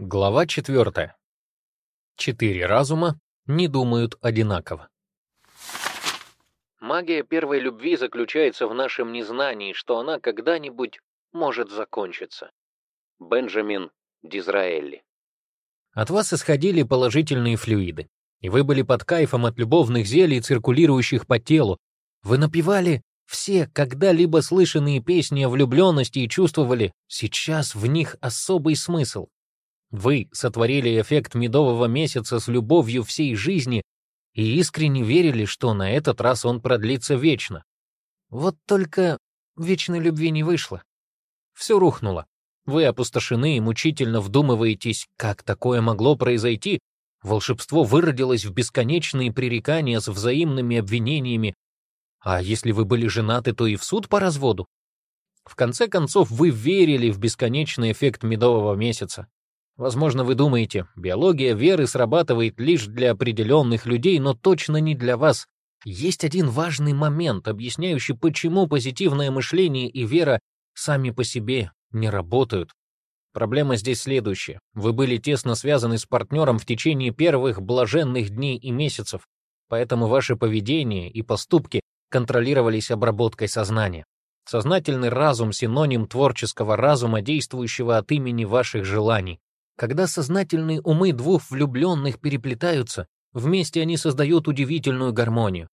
Глава 4. Четыре разума не думают одинаково. Магия первой любви заключается в нашем незнании, что она когда-нибудь может закончиться. Бенджамин Дизраэлли. От вас исходили положительные флюиды, и вы были под кайфом от любовных зелий, циркулирующих по телу. Вы напевали все когда-либо слышанные песни о влюбленности и чувствовали, сейчас в них особый смысл. Вы сотворили эффект медового месяца с любовью всей жизни и искренне верили, что на этот раз он продлится вечно. Вот только вечной любви не вышло. Все рухнуло. Вы опустошены и мучительно вдумываетесь, как такое могло произойти. Волшебство выродилось в бесконечные пререкания с взаимными обвинениями. А если вы были женаты, то и в суд по разводу. В конце концов, вы верили в бесконечный эффект медового месяца. Возможно, вы думаете, биология веры срабатывает лишь для определенных людей, но точно не для вас. Есть один важный момент, объясняющий, почему позитивное мышление и вера сами по себе не работают. Проблема здесь следующая. Вы были тесно связаны с партнером в течение первых блаженных дней и месяцев, поэтому ваше поведение и поступки контролировались обработкой сознания. Сознательный разум — синоним творческого разума, действующего от имени ваших желаний. Когда сознательные умы двух влюбленных переплетаются, вместе они создают удивительную гармонию.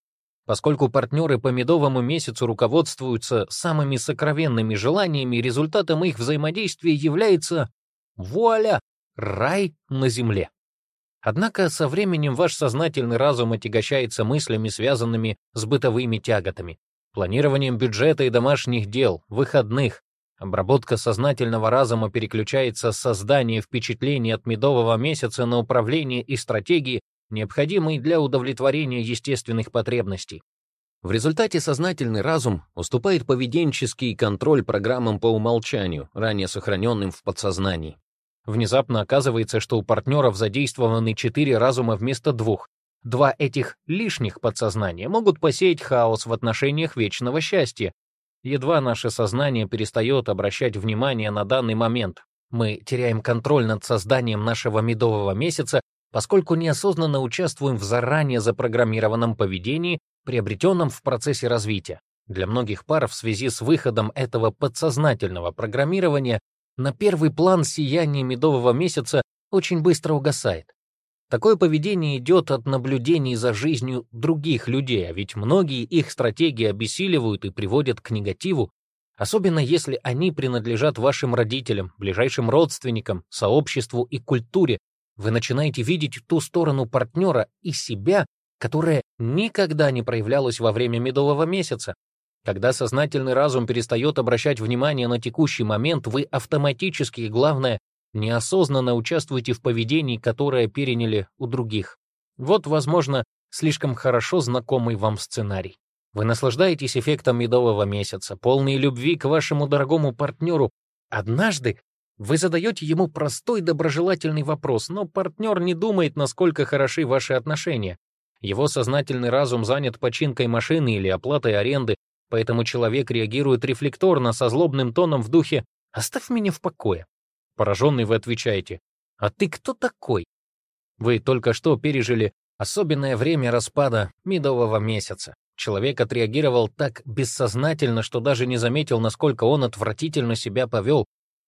Поскольку партнеры по медовому месяцу руководствуются самыми сокровенными желаниями, результатом их взаимодействия является, вуаля, рай на земле. Однако со временем ваш сознательный разум отягощается мыслями, связанными с бытовыми тяготами, планированием бюджета и домашних дел, выходных, Обработка сознательного разума переключается с создания впечатлений от медового месяца на управление и стратегии, необходимые для удовлетворения естественных потребностей. В результате сознательный разум уступает поведенческий контроль программам по умолчанию, ранее сохраненным в подсознании. Внезапно оказывается, что у партнеров задействованы четыре разума вместо двух. Два этих лишних подсознания могут посеять хаос в отношениях вечного счастья, Едва наше сознание перестает обращать внимание на данный момент, мы теряем контроль над созданием нашего медового месяца, поскольку неосознанно участвуем в заранее запрограммированном поведении, приобретенном в процессе развития. Для многих пар в связи с выходом этого подсознательного программирования на первый план сияние медового месяца очень быстро угасает. Такое поведение идет от наблюдений за жизнью других людей, а ведь многие их стратегии обессиливают и приводят к негативу, особенно если они принадлежат вашим родителям, ближайшим родственникам, сообществу и культуре. Вы начинаете видеть ту сторону партнера и себя, которая никогда не проявлялась во время медового месяца. Когда сознательный разум перестает обращать внимание на текущий момент, вы автоматически, главное, неосознанно участвуете в поведении, которое переняли у других. Вот, возможно, слишком хорошо знакомый вам сценарий. Вы наслаждаетесь эффектом медового месяца, полной любви к вашему дорогому партнеру. Однажды вы задаете ему простой доброжелательный вопрос, но партнер не думает, насколько хороши ваши отношения. Его сознательный разум занят починкой машины или оплатой аренды, поэтому человек реагирует рефлекторно, со злобным тоном в духе «оставь меня в покое». Пораженный вы отвечаете, «А ты кто такой?» Вы только что пережили особенное время распада медового месяца. Человек отреагировал так бессознательно, что даже не заметил, насколько он отвратительно себя повел.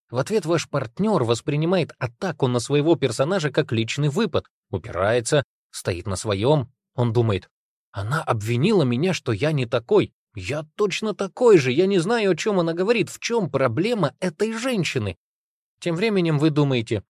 В ответ ваш партнер воспринимает атаку на своего персонажа как личный выпад, упирается, стоит на своем. Он думает, она обвинила меня, что я не такой. Я точно такой же, я не знаю, о чем она говорит, в чем проблема этой женщины. Тем временем вы думаете,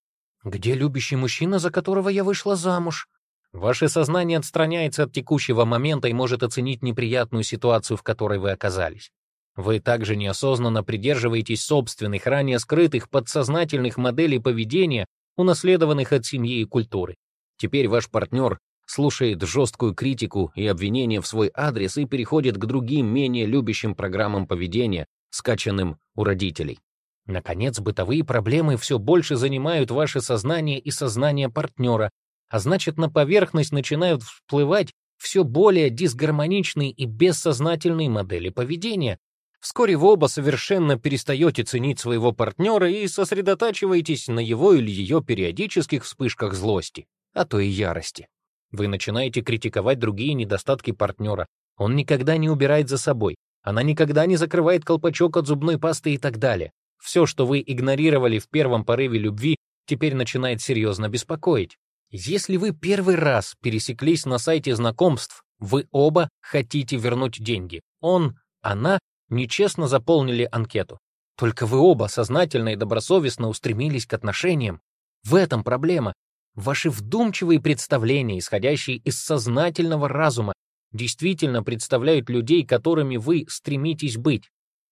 где любящий мужчина, за которого я вышла замуж? Ваше сознание отстраняется от текущего момента и может оценить неприятную ситуацию, в которой вы оказались. Вы также неосознанно придерживаетесь собственных, ранее скрытых подсознательных моделей поведения, унаследованных от семьи и культуры. Теперь ваш партнер слушает жесткую критику и обвинения в свой адрес и переходит к другим, менее любящим программам поведения, скачанным у родителей. Наконец, бытовые проблемы все больше занимают ваше сознание и сознание партнера, а значит, на поверхность начинают всплывать все более дисгармоничные и бессознательные модели поведения. Вскоре вы оба совершенно перестаете ценить своего партнера и сосредотачиваетесь на его или ее периодических вспышках злости, а то и ярости. Вы начинаете критиковать другие недостатки партнера. Он никогда не убирает за собой, она никогда не закрывает колпачок от зубной пасты и так далее. Все, что вы игнорировали в первом порыве любви, теперь начинает серьезно беспокоить. Если вы первый раз пересеклись на сайте знакомств, вы оба хотите вернуть деньги. Он, она нечестно заполнили анкету. Только вы оба сознательно и добросовестно устремились к отношениям. В этом проблема. Ваши вдумчивые представления, исходящие из сознательного разума, действительно представляют людей, которыми вы стремитесь быть.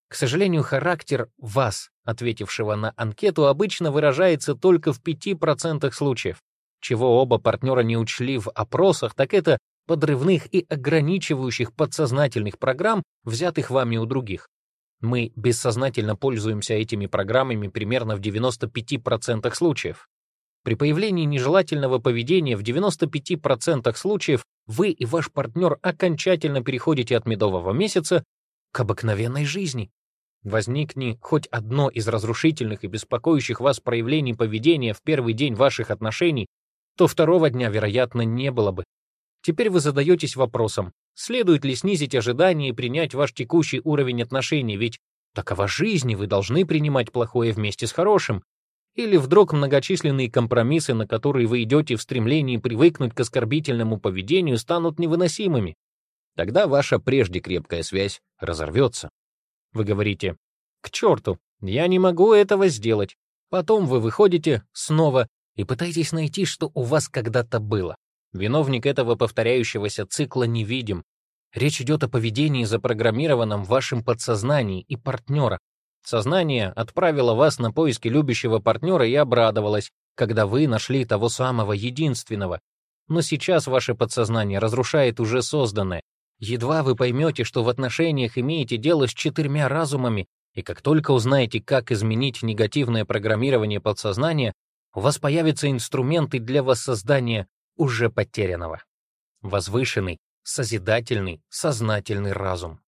К сожалению, характер вас, ответившего на анкету, обычно выражается только в 5% случаев. Чего оба партнера не учли в опросах, так это подрывных и ограничивающих подсознательных программ, взятых вами у других. Мы бессознательно пользуемся этими программами примерно в 95% случаев. При появлении нежелательного поведения в 95% случаев вы и ваш партнер окончательно переходите от медового месяца к обыкновенной жизни. Возникни хоть одно из разрушительных и беспокоящих вас проявлений поведения в первый день ваших отношений, то второго дня, вероятно, не было бы. Теперь вы задаетесь вопросом, следует ли снизить ожидания и принять ваш текущий уровень отношений, ведь такова жизнь, и вы должны принимать плохое вместе с хорошим. Или вдруг многочисленные компромиссы, на которые вы идете в стремлении привыкнуть к оскорбительному поведению, станут невыносимыми. Тогда ваша прежде крепкая связь разорвется. Вы говорите, к черту, я не могу этого сделать. Потом вы выходите снова и пытаетесь найти, что у вас когда-то было. Виновник этого повторяющегося цикла невидим. Речь идет о поведении, запрограммированном в вашем подсознании и партнера, Сознание отправило вас на поиски любящего партнера и обрадовалось, когда вы нашли того самого единственного. Но сейчас ваше подсознание разрушает уже созданное. Едва вы поймете, что в отношениях имеете дело с четырьмя разумами, и как только узнаете, как изменить негативное программирование подсознания, у вас появятся инструменты для воссоздания уже потерянного. Возвышенный, созидательный, сознательный разум.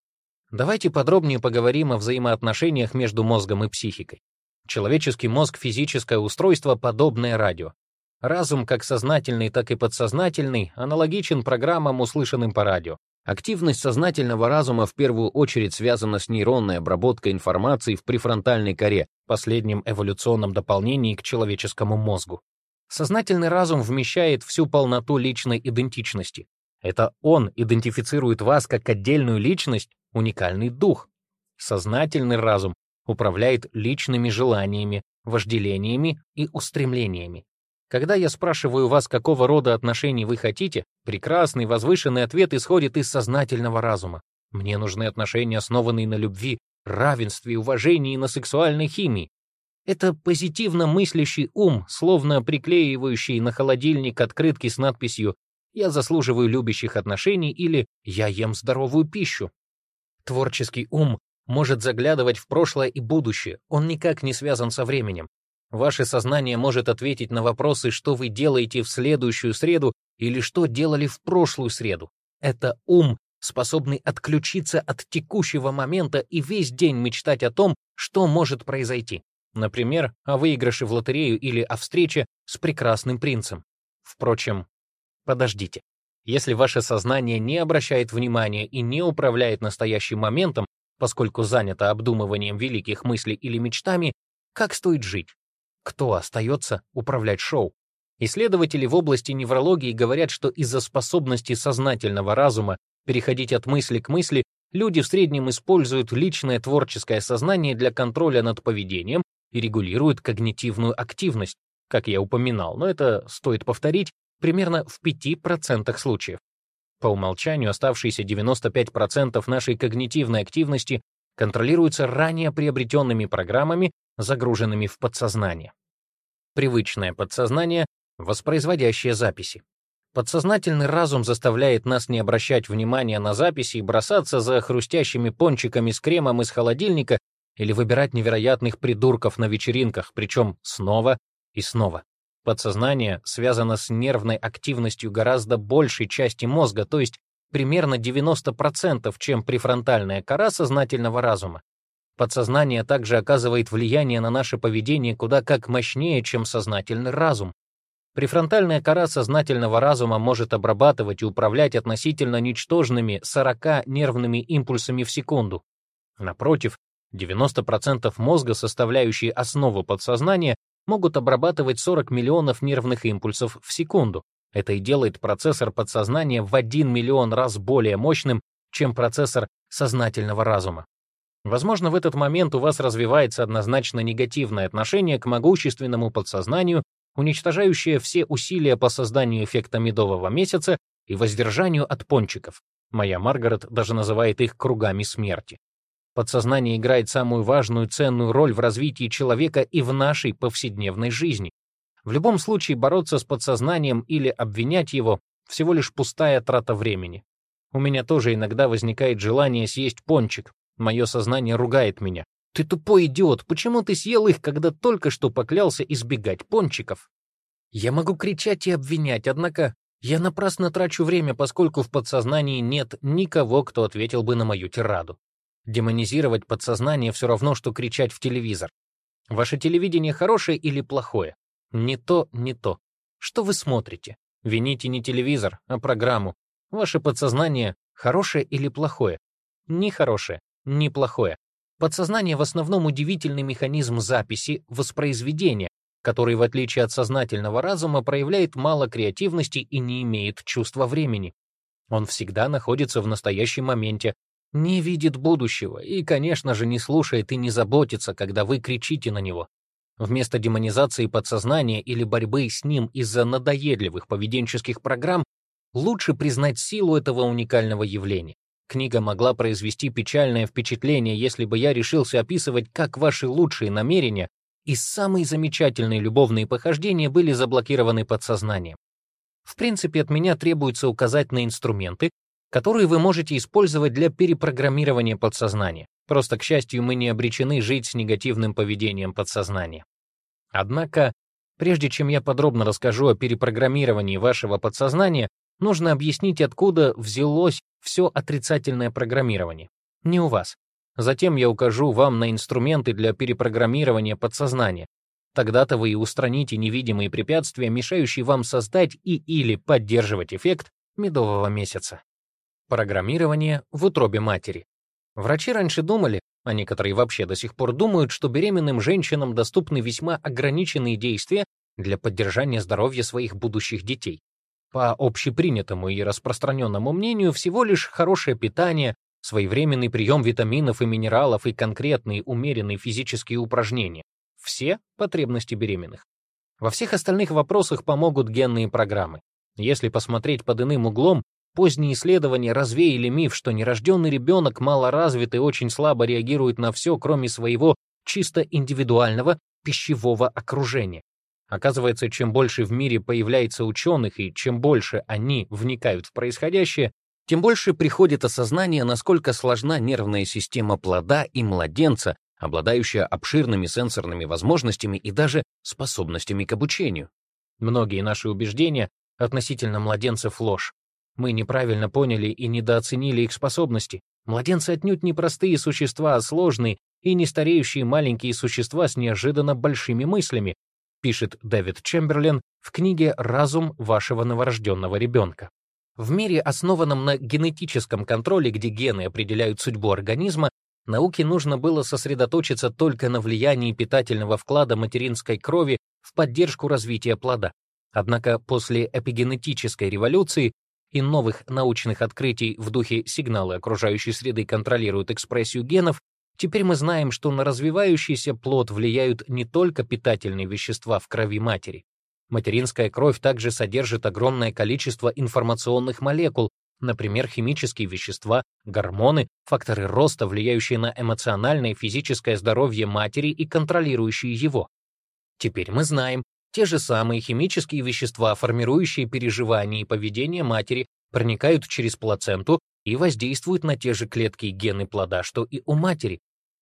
Давайте подробнее поговорим о взаимоотношениях между мозгом и психикой. Человеческий мозг — физическое устройство, подобное радио. Разум, как сознательный, так и подсознательный, аналогичен программам, услышанным по радио. Активность сознательного разума в первую очередь связана с нейронной обработкой информации в префронтальной коре, последнем эволюционном дополнении к человеческому мозгу. Сознательный разум вмещает всю полноту личной идентичности. Это он идентифицирует вас как отдельную личность, уникальный дух. Сознательный разум управляет личными желаниями, вожделениями и устремлениями. Когда я спрашиваю вас, какого рода отношений вы хотите, прекрасный возвышенный ответ исходит из сознательного разума. Мне нужны отношения, основанные на любви, равенстве, уважении и на сексуальной химии. Это позитивно мыслящий ум, словно приклеивающий на холодильник открытки с надписью «Я заслуживаю любящих отношений» или «Я ем здоровую пищу». Творческий ум может заглядывать в прошлое и будущее, он никак не связан со временем. Ваше сознание может ответить на вопросы, что вы делаете в следующую среду или что делали в прошлую среду. Это ум, способный отключиться от текущего момента и весь день мечтать о том, что может произойти. Например, о выигрыше в лотерею или о встрече с прекрасным принцем. Впрочем, подождите. Если ваше сознание не обращает внимания и не управляет настоящим моментом, поскольку занято обдумыванием великих мыслей или мечтами, как стоит жить? Кто остается управлять шоу? Исследователи в области неврологии говорят, что из-за способности сознательного разума переходить от мысли к мысли, люди в среднем используют личное творческое сознание для контроля над поведением и регулируют когнитивную активность, как я упоминал, но это стоит повторить, примерно в 5% случаев. По умолчанию оставшиеся 95% нашей когнитивной активности контролируются ранее приобретенными программами, загруженными в подсознание. Привычное подсознание, воспроизводящее записи. Подсознательный разум заставляет нас не обращать внимания на записи и бросаться за хрустящими пончиками с кремом из холодильника или выбирать невероятных придурков на вечеринках, причем снова и снова. Подсознание связано с нервной активностью гораздо большей части мозга, то есть примерно 90%, чем префронтальная кора сознательного разума. Подсознание также оказывает влияние на наше поведение куда как мощнее, чем сознательный разум. Префронтальная кора сознательного разума может обрабатывать и управлять относительно ничтожными 40 нервными импульсами в секунду. Напротив, 90% мозга, составляющие основу подсознания, могут обрабатывать 40 миллионов нервных импульсов в секунду. Это и делает процессор подсознания в 1 миллион раз более мощным, чем процессор сознательного разума. Возможно, в этот момент у вас развивается однозначно негативное отношение к могущественному подсознанию, уничтожающее все усилия по созданию эффекта медового месяца и воздержанию от пончиков. Моя Маргарет даже называет их кругами смерти. Подсознание играет самую важную ценную роль в развитии человека и в нашей повседневной жизни. В любом случае бороться с подсознанием или обвинять его — всего лишь пустая трата времени. У меня тоже иногда возникает желание съесть пончик. Мое сознание ругает меня. «Ты тупой идиот, почему ты съел их, когда только что поклялся избегать пончиков?» Я могу кричать и обвинять, однако я напрасно трачу время, поскольку в подсознании нет никого, кто ответил бы на мою тираду. Демонизировать подсознание все равно, что кричать в телевизор. Ваше телевидение хорошее или плохое? Не то, не то. Что вы смотрите? Вините не телевизор, а программу. Ваше подсознание хорошее или плохое? Не хорошее, не плохое. Подсознание в основном удивительный механизм записи, воспроизведения, который, в отличие от сознательного разума, проявляет мало креативности и не имеет чувства времени. Он всегда находится в настоящем моменте, не видит будущего и, конечно же, не слушает и не заботится, когда вы кричите на него. Вместо демонизации подсознания или борьбы с ним из-за надоедливых поведенческих программ лучше признать силу этого уникального явления. Книга могла произвести печальное впечатление, если бы я решился описывать, как ваши лучшие намерения и самые замечательные любовные похождения были заблокированы подсознанием. В принципе, от меня требуется указать на инструменты, которые вы можете использовать для перепрограммирования подсознания. Просто, к счастью, мы не обречены жить с негативным поведением подсознания. Однако, прежде чем я подробно расскажу о перепрограммировании вашего подсознания, нужно объяснить, откуда взялось все отрицательное программирование. Не у вас. Затем я укажу вам на инструменты для перепрограммирования подсознания. Тогда-то вы и устраните невидимые препятствия, мешающие вам создать и или поддерживать эффект медового месяца. Программирование в утробе матери. Врачи раньше думали, а некоторые вообще до сих пор думают, что беременным женщинам доступны весьма ограниченные действия для поддержания здоровья своих будущих детей. По общепринятому и распространенному мнению, всего лишь хорошее питание, своевременный прием витаминов и минералов и конкретные умеренные физические упражнения — все потребности беременных. Во всех остальных вопросах помогут генные программы. Если посмотреть под иным углом, Поздние исследования развеяли миф, что нерожденный ребенок малоразвитый очень слабо реагирует на все, кроме своего чисто индивидуального пищевого окружения. Оказывается, чем больше в мире появляется ученых и чем больше они вникают в происходящее, тем больше приходит осознание, насколько сложна нервная система плода и младенца, обладающая обширными сенсорными возможностями и даже способностями к обучению. Многие наши убеждения относительно младенцев ложь. Мы неправильно поняли и недооценили их способности. Младенцы отнюдь не простые существа, а сложные и нестареющие маленькие существа с неожиданно большими мыслями, пишет Дэвид Чемберлен в книге «Разум вашего новорожденного ребенка». В мире, основанном на генетическом контроле, где гены определяют судьбу организма, науке нужно было сосредоточиться только на влиянии питательного вклада материнской крови в поддержку развития плода. Однако после эпигенетической революции и новых научных открытий в духе сигналы окружающей среды контролируют экспрессию генов, теперь мы знаем, что на развивающийся плод влияют не только питательные вещества в крови матери. Материнская кровь также содержит огромное количество информационных молекул, например, химические вещества, гормоны, факторы роста, влияющие на эмоциональное и физическое здоровье матери и контролирующие его. Теперь мы знаем, те же самые химические вещества, формирующие переживания и поведение матери, проникают через плаценту и воздействуют на те же клетки и гены плода, что и у матери.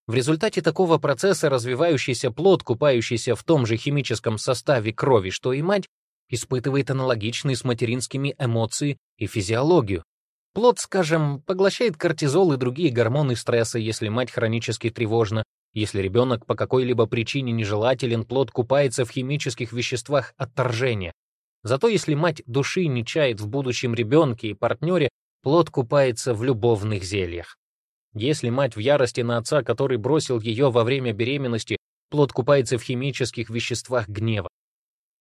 В результате такого процесса развивающийся плод, купающийся в том же химическом составе крови, что и мать, испытывает аналогичные с материнскими эмоции и физиологию. Плод, скажем, поглощает кортизол и другие гормоны стресса, если мать хронически тревожна, если ребенок по какой-либо причине нежелателен, плод купается в химических веществах отторжения. Зато если мать души не чает в будущем ребенке и партнере, плод купается в любовных зельях. Если мать в ярости на отца, который бросил ее во время беременности, плод купается в химических веществах гнева.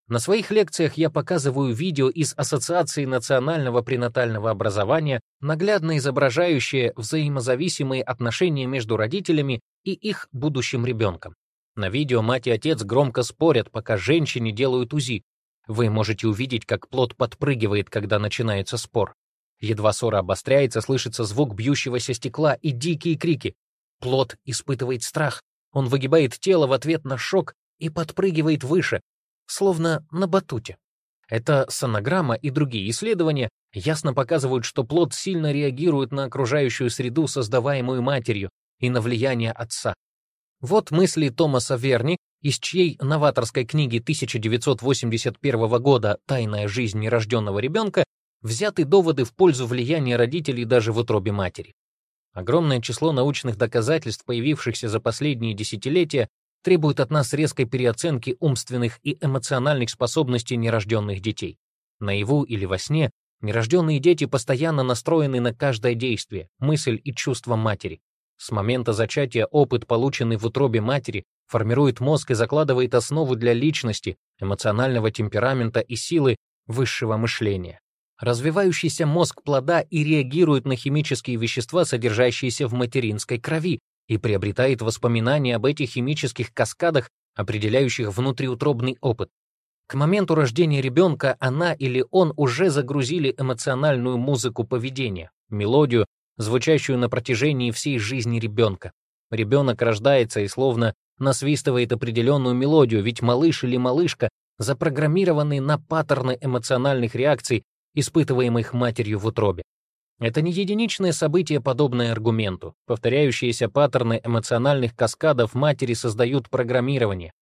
На своих лекциях я показываю видео из Ассоциации национального пренатального образования, наглядно изображающее взаимозависимые отношения между родителями и их будущим ребенком. На видео мать и отец громко спорят, пока женщине делают УЗИ. Вы можете увидеть, как плод подпрыгивает, когда начинается спор. Едва ссора обостряется, слышится звук бьющегося стекла и дикие крики. Плод испытывает страх. Он выгибает тело в ответ на шок и подпрыгивает выше, словно на батуте. Эта сонограмма и другие исследования ясно показывают, что плод сильно реагирует на окружающую среду, создаваемую матерью, и на влияние отца. Вот мысли Томаса Верни, из чьей новаторской книги 1981 года «Тайная жизнь нерожденного ребенка» взяты доводы в пользу влияния родителей даже в утробе матери. Огромное число научных доказательств, появившихся за последние десятилетия, требует от нас резкой переоценки умственных и эмоциональных способностей нерожденных детей. Наяву или во сне нерожденные дети постоянно настроены на каждое действие, мысль и чувство матери. С момента зачатия опыт, полученный в утробе матери, формирует мозг и закладывает основу для личности, эмоционального темперамента и силы высшего мышления. Развивающийся мозг плода и реагирует на химические вещества, содержащиеся в материнской крови, и приобретает воспоминания об этих химических каскадах, определяющих внутриутробный опыт. К моменту рождения ребенка она или он уже загрузили эмоциональную музыку поведения, мелодию, звучащую на протяжении всей жизни ребенка. Ребенок рождается и словно насвистывает определенную мелодию, ведь малыш или малышка запрограммированы на паттерны эмоциональных реакций, испытываемых матерью в утробе. Это не единичное событие, подобное аргументу. Повторяющиеся паттерны эмоциональных каскадов матери создают программирование.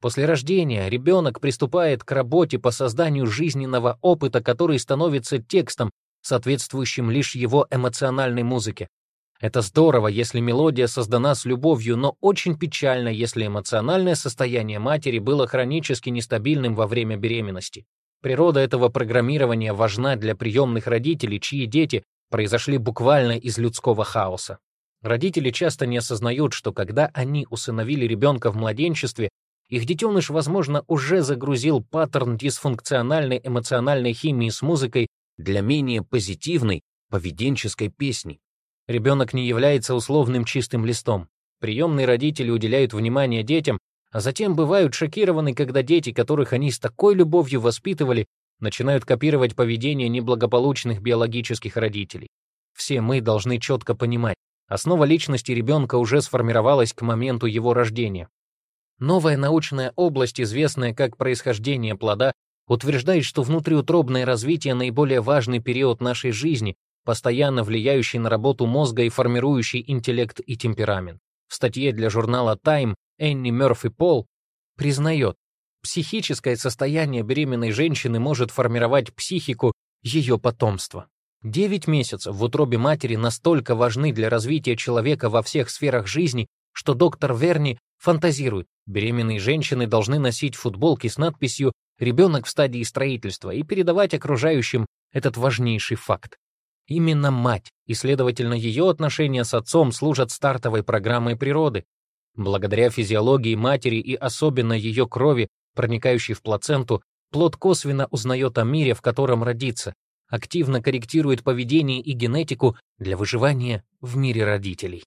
После рождения ребенок приступает к работе по созданию жизненного опыта, который становится текстом, соответствующим лишь его эмоциональной музыке. Это здорово, если мелодия создана с любовью, но очень печально, если эмоциональное состояние матери было хронически нестабильным во время беременности. Природа этого программирования важна для приемных родителей, чьи дети произошли буквально из людского хаоса. Родители часто не осознают, что когда они усыновили ребенка в младенчестве, их детеныш, возможно, уже загрузил паттерн дисфункциональной эмоциональной химии с музыкой для менее позитивной поведенческой песни. Ребенок не является условным чистым листом. Приемные родители уделяют внимание детям, а затем бывают шокированы, когда дети, которых они с такой любовью воспитывали, начинают копировать поведение неблагополучных биологических родителей. Все мы должны четко понимать, основа личности ребенка уже сформировалась к моменту его рождения. Новая научная область, известная как происхождение плода, утверждает, что внутриутробное развитие — наиболее важный период нашей жизни, постоянно влияющий на работу мозга и формирующий интеллект и темперамент. В статье для журнала Time Энни Мёрфи Пол признает, Психическое состояние беременной женщины может формировать психику ее потомства. Девять месяцев в утробе матери настолько важны для развития человека во всех сферах жизни, что доктор Верни фантазирует, беременные женщины должны носить футболки с надписью «Ребенок в стадии строительства» и передавать окружающим этот важнейший факт. Именно мать, и, следовательно, ее отношения с отцом служат стартовой программой природы. Благодаря физиологии матери и особенно ее крови проникающий в плаценту, плод косвенно узнает о мире, в котором родится, активно корректирует поведение и генетику для выживания в мире родителей.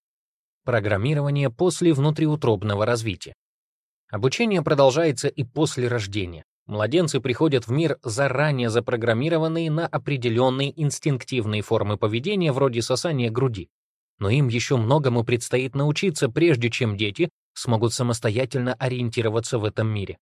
Программирование после внутриутробного развития. Обучение продолжается и после рождения. Младенцы приходят в мир заранее запрограммированные на определенные инстинктивные формы поведения вроде сосания груди. Но им еще многому предстоит научиться, прежде чем дети смогут самостоятельно ориентироваться в этом мире.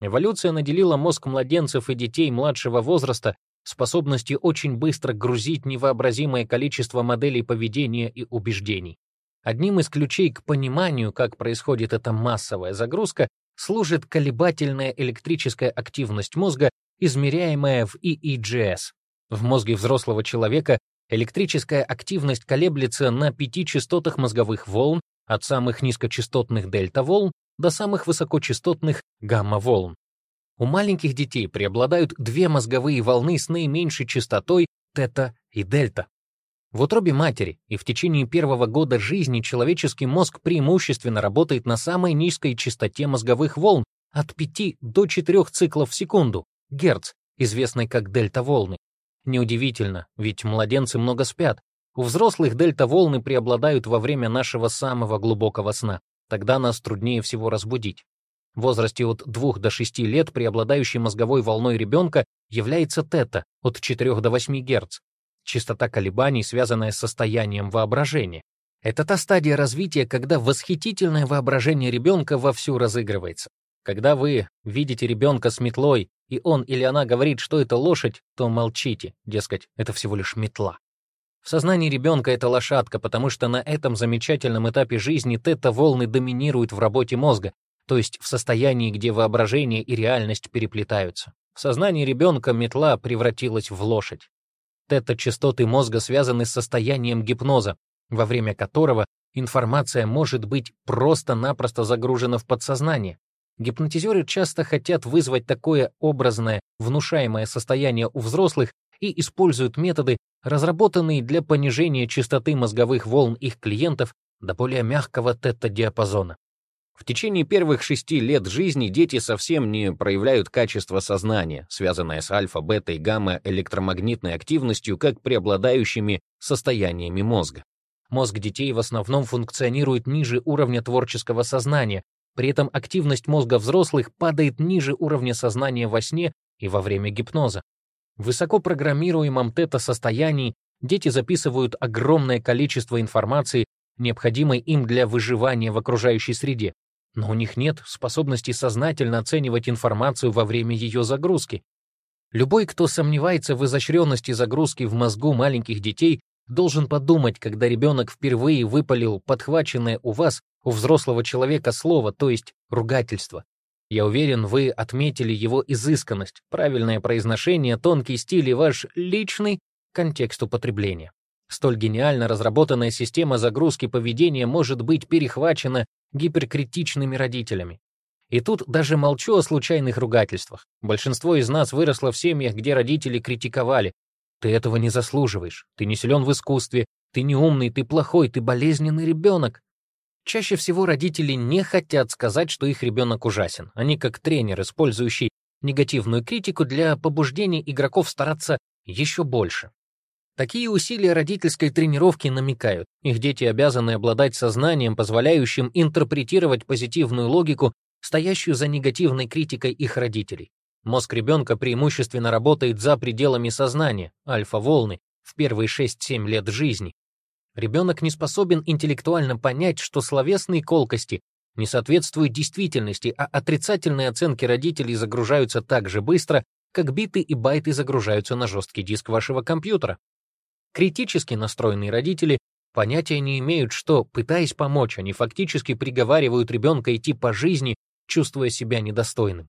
Эволюция наделила мозг младенцев и детей младшего возраста способностью очень быстро грузить невообразимое количество моделей поведения и убеждений. Одним из ключей к пониманию, как происходит эта массовая загрузка, служит колебательная электрическая активность мозга, измеряемая в EEGS. В мозге взрослого человека Электрическая активность колеблется на пяти частотах мозговых волн от самых низкочастотных дельта-волн до самых высокочастотных гамма-волн. У маленьких детей преобладают две мозговые волны с наименьшей частотой тета и дельта. В утробе матери и в течение первого года жизни человеческий мозг преимущественно работает на самой низкой частоте мозговых волн от 5 до 4 циклов в секунду, герц, известной как дельта-волны. Неудивительно, ведь младенцы много спят. У взрослых дельта-волны преобладают во время нашего самого глубокого сна. Тогда нас труднее всего разбудить. В возрасте от 2 до 6 лет преобладающей мозговой волной ребенка является тета от 4 до 8 Гц. Частота колебаний, связанная с состоянием воображения. Это та стадия развития, когда восхитительное воображение ребенка вовсю разыгрывается. Когда вы видите ребенка с метлой, и он или она говорит, что это лошадь, то молчите, дескать, это всего лишь метла. В сознании ребенка это лошадка, потому что на этом замечательном этапе жизни тета-волны доминируют в работе мозга, то есть в состоянии, где воображение и реальность переплетаются. В сознании ребенка метла превратилась в лошадь. Тета-частоты мозга связаны с состоянием гипноза, во время которого информация может быть просто-напросто загружена в подсознание, Гипнотизеры часто хотят вызвать такое образное, внушаемое состояние у взрослых и используют методы, разработанные для понижения частоты мозговых волн их клиентов до более мягкого тета-диапазона. В течение первых шести лет жизни дети совсем не проявляют качество сознания, связанное с альфа, бета и гамма электромагнитной активностью как преобладающими состояниями мозга. Мозг детей в основном функционирует ниже уровня творческого сознания, при этом активность мозга взрослых падает ниже уровня сознания во сне и во время гипноза. В высоко программируемом тета-состоянии дети записывают огромное количество информации, необходимой им для выживания в окружающей среде, но у них нет способности сознательно оценивать информацию во время ее загрузки. Любой, кто сомневается в изощренности загрузки в мозгу маленьких детей, должен подумать, когда ребенок впервые выпалил подхваченное у вас у взрослого человека слово, то есть ругательство. Я уверен, вы отметили его изысканность, правильное произношение, тонкий стиль и ваш личный контекст употребления. Столь гениально разработанная система загрузки поведения может быть перехвачена гиперкритичными родителями. И тут даже молчу о случайных ругательствах. Большинство из нас выросло в семьях, где родители критиковали. Ты этого не заслуживаешь, ты не силен в искусстве, ты не умный, ты плохой, ты болезненный ребенок. Чаще всего родители не хотят сказать, что их ребенок ужасен. Они как тренер, использующий негативную критику для побуждения игроков стараться еще больше. Такие усилия родительской тренировки намекают, их дети обязаны обладать сознанием, позволяющим интерпретировать позитивную логику, стоящую за негативной критикой их родителей. Мозг ребенка преимущественно работает за пределами сознания, альфа-волны, в первые 6-7 лет жизни, Ребенок не способен интеллектуально понять, что словесные колкости не соответствуют действительности, а отрицательные оценки родителей загружаются так же быстро, как биты и байты загружаются на жесткий диск вашего компьютера. Критически настроенные родители понятия не имеют, что, пытаясь помочь, они фактически приговаривают ребенка идти по жизни, чувствуя себя недостойным.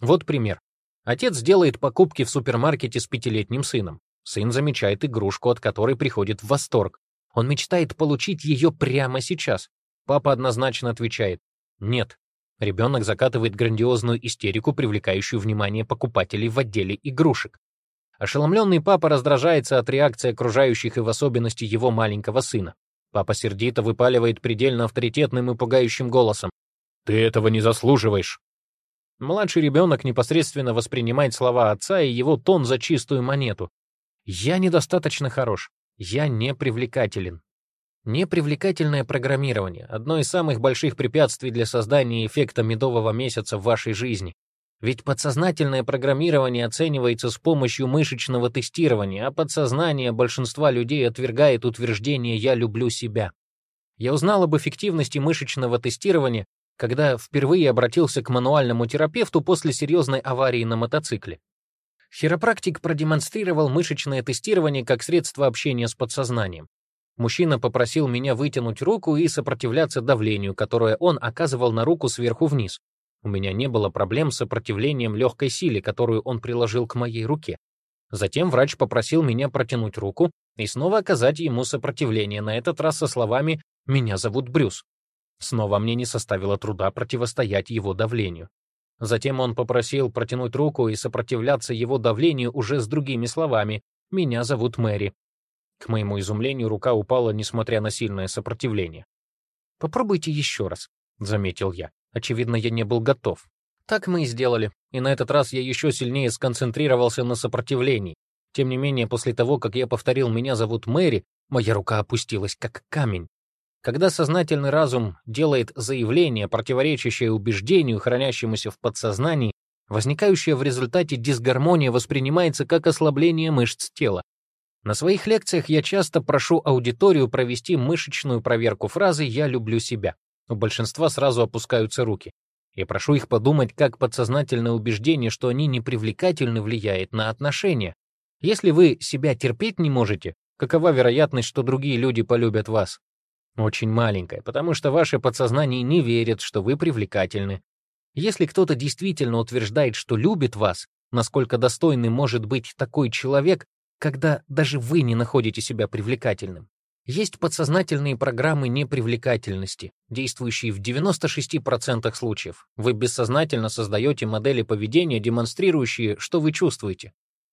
Вот пример. Отец делает покупки в супермаркете с пятилетним сыном. Сын замечает игрушку, от которой приходит в восторг. Он мечтает получить ее прямо сейчас. Папа однозначно отвечает «нет». Ребенок закатывает грандиозную истерику, привлекающую внимание покупателей в отделе игрушек. Ошеломленный папа раздражается от реакции окружающих и в особенности его маленького сына. Папа сердито выпаливает предельно авторитетным и пугающим голосом. «Ты этого не заслуживаешь!» Младший ребенок непосредственно воспринимает слова отца и его тон за чистую монету. «Я недостаточно хорош. Я не привлекателен. Непривлекательное программирование — одно из самых больших препятствий для создания эффекта медового месяца в вашей жизни. Ведь подсознательное программирование оценивается с помощью мышечного тестирования, а подсознание большинства людей отвергает утверждение «я люблю себя». Я узнал об эффективности мышечного тестирования, когда впервые обратился к мануальному терапевту после серьезной аварии на мотоцикле. Хиропрактик продемонстрировал мышечное тестирование как средство общения с подсознанием. Мужчина попросил меня вытянуть руку и сопротивляться давлению, которое он оказывал на руку сверху вниз. У меня не было проблем с сопротивлением легкой силе, которую он приложил к моей руке. Затем врач попросил меня протянуть руку и снова оказать ему сопротивление, на этот раз со словами «Меня зовут Брюс». Снова мне не составило труда противостоять его давлению. Затем он попросил протянуть руку и сопротивляться его давлению уже с другими словами «Меня зовут Мэри». К моему изумлению, рука упала, несмотря на сильное сопротивление. «Попробуйте еще раз», — заметил я. Очевидно, я не был готов. Так мы и сделали, и на этот раз я еще сильнее сконцентрировался на сопротивлении. Тем не менее, после того, как я повторил «меня зовут Мэри», моя рука опустилась как камень. Когда сознательный разум делает заявление, противоречащее убеждению, хранящемуся в подсознании, возникающая в результате дисгармония воспринимается как ослабление мышц тела. На своих лекциях я часто прошу аудиторию провести мышечную проверку фразы «я люблю себя». У большинства сразу опускаются руки. Я прошу их подумать, как подсознательное убеждение, что они непривлекательны, влияет на отношения. Если вы себя терпеть не можете, какова вероятность, что другие люди полюбят вас? Очень маленькая, потому что ваше подсознание не верит, что вы привлекательны. Если кто-то действительно утверждает, что любит вас, насколько достойный может быть такой человек, когда даже вы не находите себя привлекательным? Есть подсознательные программы непривлекательности, действующие в 96% случаев. Вы бессознательно создаете модели поведения, демонстрирующие, что вы чувствуете.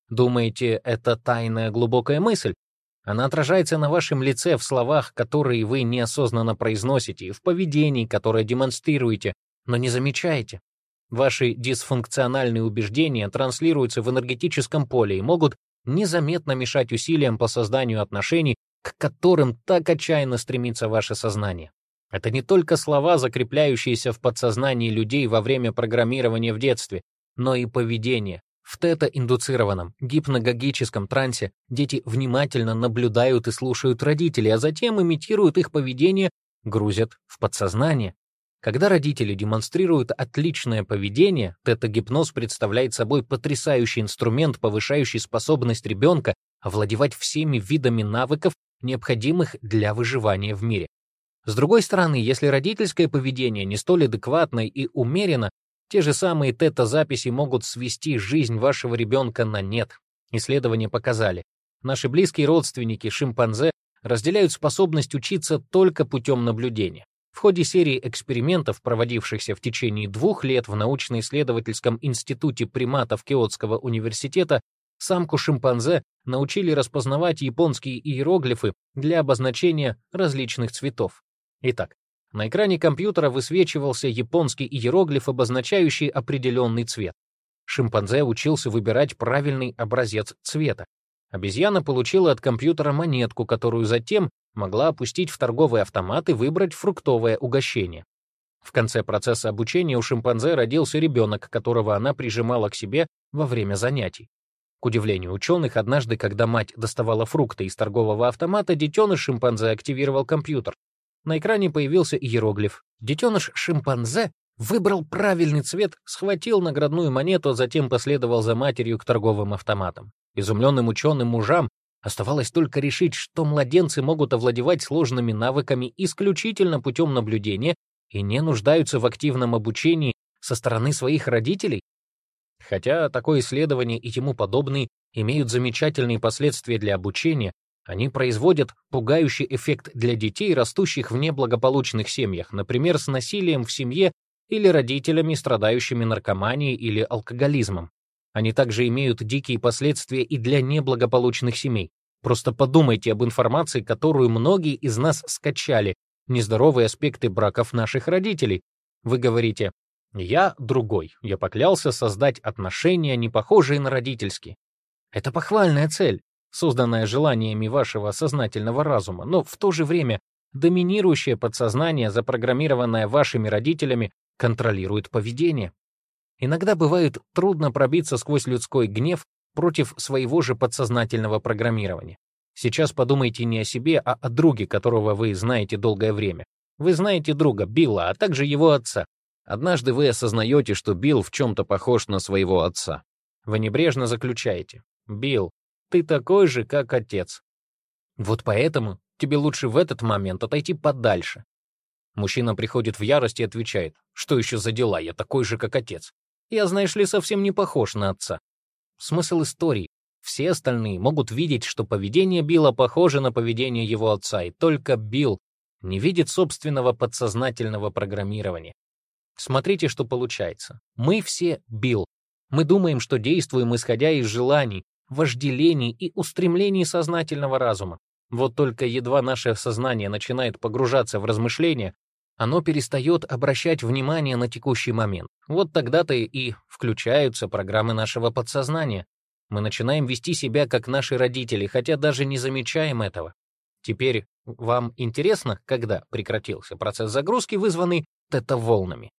Думаете, это тайная глубокая мысль? Она отражается на вашем лице в словах, которые вы неосознанно произносите, и в поведении, которое демонстрируете, но не замечаете. Ваши дисфункциональные убеждения транслируются в энергетическом поле и могут незаметно мешать усилиям по созданию отношений, к которым так отчаянно стремится ваше сознание. Это не только слова, закрепляющиеся в подсознании людей во время программирования в детстве, но и поведение, в тета-индуцированном, гипногогическом трансе дети внимательно наблюдают и слушают родителей, а затем имитируют их поведение, грузят в подсознание. Когда родители демонстрируют отличное поведение, тета-гипноз представляет собой потрясающий инструмент, повышающий способность ребенка овладевать всеми видами навыков, необходимых для выживания в мире. С другой стороны, если родительское поведение не столь адекватно и умеренно, те же самые тета-записи могут свести жизнь вашего ребенка на нет. Исследования показали, наши близкие родственники, шимпанзе, разделяют способность учиться только путем наблюдения. В ходе серии экспериментов, проводившихся в течение двух лет в научно-исследовательском институте приматов Киотского университета, самку шимпанзе научили распознавать японские иероглифы для обозначения различных цветов. Итак, на экране компьютера высвечивался японский иероглиф, обозначающий определенный цвет. Шимпанзе учился выбирать правильный образец цвета. Обезьяна получила от компьютера монетку, которую затем могла опустить в торговый автомат и выбрать фруктовое угощение. В конце процесса обучения у шимпанзе родился ребенок, которого она прижимала к себе во время занятий. К удивлению ученых, однажды, когда мать доставала фрукты из торгового автомата, детеныш шимпанзе активировал компьютер, на экране появился иероглиф. Детеныш шимпанзе выбрал правильный цвет, схватил наградную монету, а затем последовал за матерью к торговым автоматам. Изумленным ученым мужам оставалось только решить, что младенцы могут овладевать сложными навыками исключительно путем наблюдения и не нуждаются в активном обучении со стороны своих родителей. Хотя такое исследование и ему подобные имеют замечательные последствия для обучения, они производят пугающий эффект для детей, растущих в неблагополучных семьях, например, с насилием в семье или родителями, страдающими наркоманией или алкоголизмом. Они также имеют дикие последствия и для неблагополучных семей. Просто подумайте об информации, которую многие из нас скачали, нездоровые аспекты браков наших родителей. Вы говорите, «Я другой, я поклялся создать отношения, не похожие на родительские». Это похвальная цель, созданная желаниями вашего сознательного разума, но в то же время доминирующее подсознание, запрограммированное вашими родителями, контролирует поведение. Иногда бывает трудно пробиться сквозь людской гнев против своего же подсознательного программирования. Сейчас подумайте не о себе, а о друге, которого вы знаете долгое время. Вы знаете друга Билла, а также его отца. Однажды вы осознаете, что Билл в чем-то похож на своего отца. Вы небрежно заключаете. Билл, ты такой же, как отец. Вот поэтому тебе лучше в этот момент отойти подальше. Мужчина приходит в ярость и отвечает, что еще за дела, я такой же, как отец. Я, знаешь ли, совсем не похож на отца. Смысл истории Все остальные могут видеть, что поведение Билла похоже на поведение его отца, и только Билл не видит собственного подсознательного программирования. Смотрите, что получается. Мы все Билл. Мы думаем, что действуем, исходя из желаний, вожделений и устремлений сознательного разума. Вот только едва наше сознание начинает погружаться в размышления, оно перестает обращать внимание на текущий момент. Вот тогда-то и включаются программы нашего подсознания. Мы начинаем вести себя как наши родители, хотя даже не замечаем этого. Теперь вам интересно, когда прекратился процесс загрузки, вызванный тета-волнами?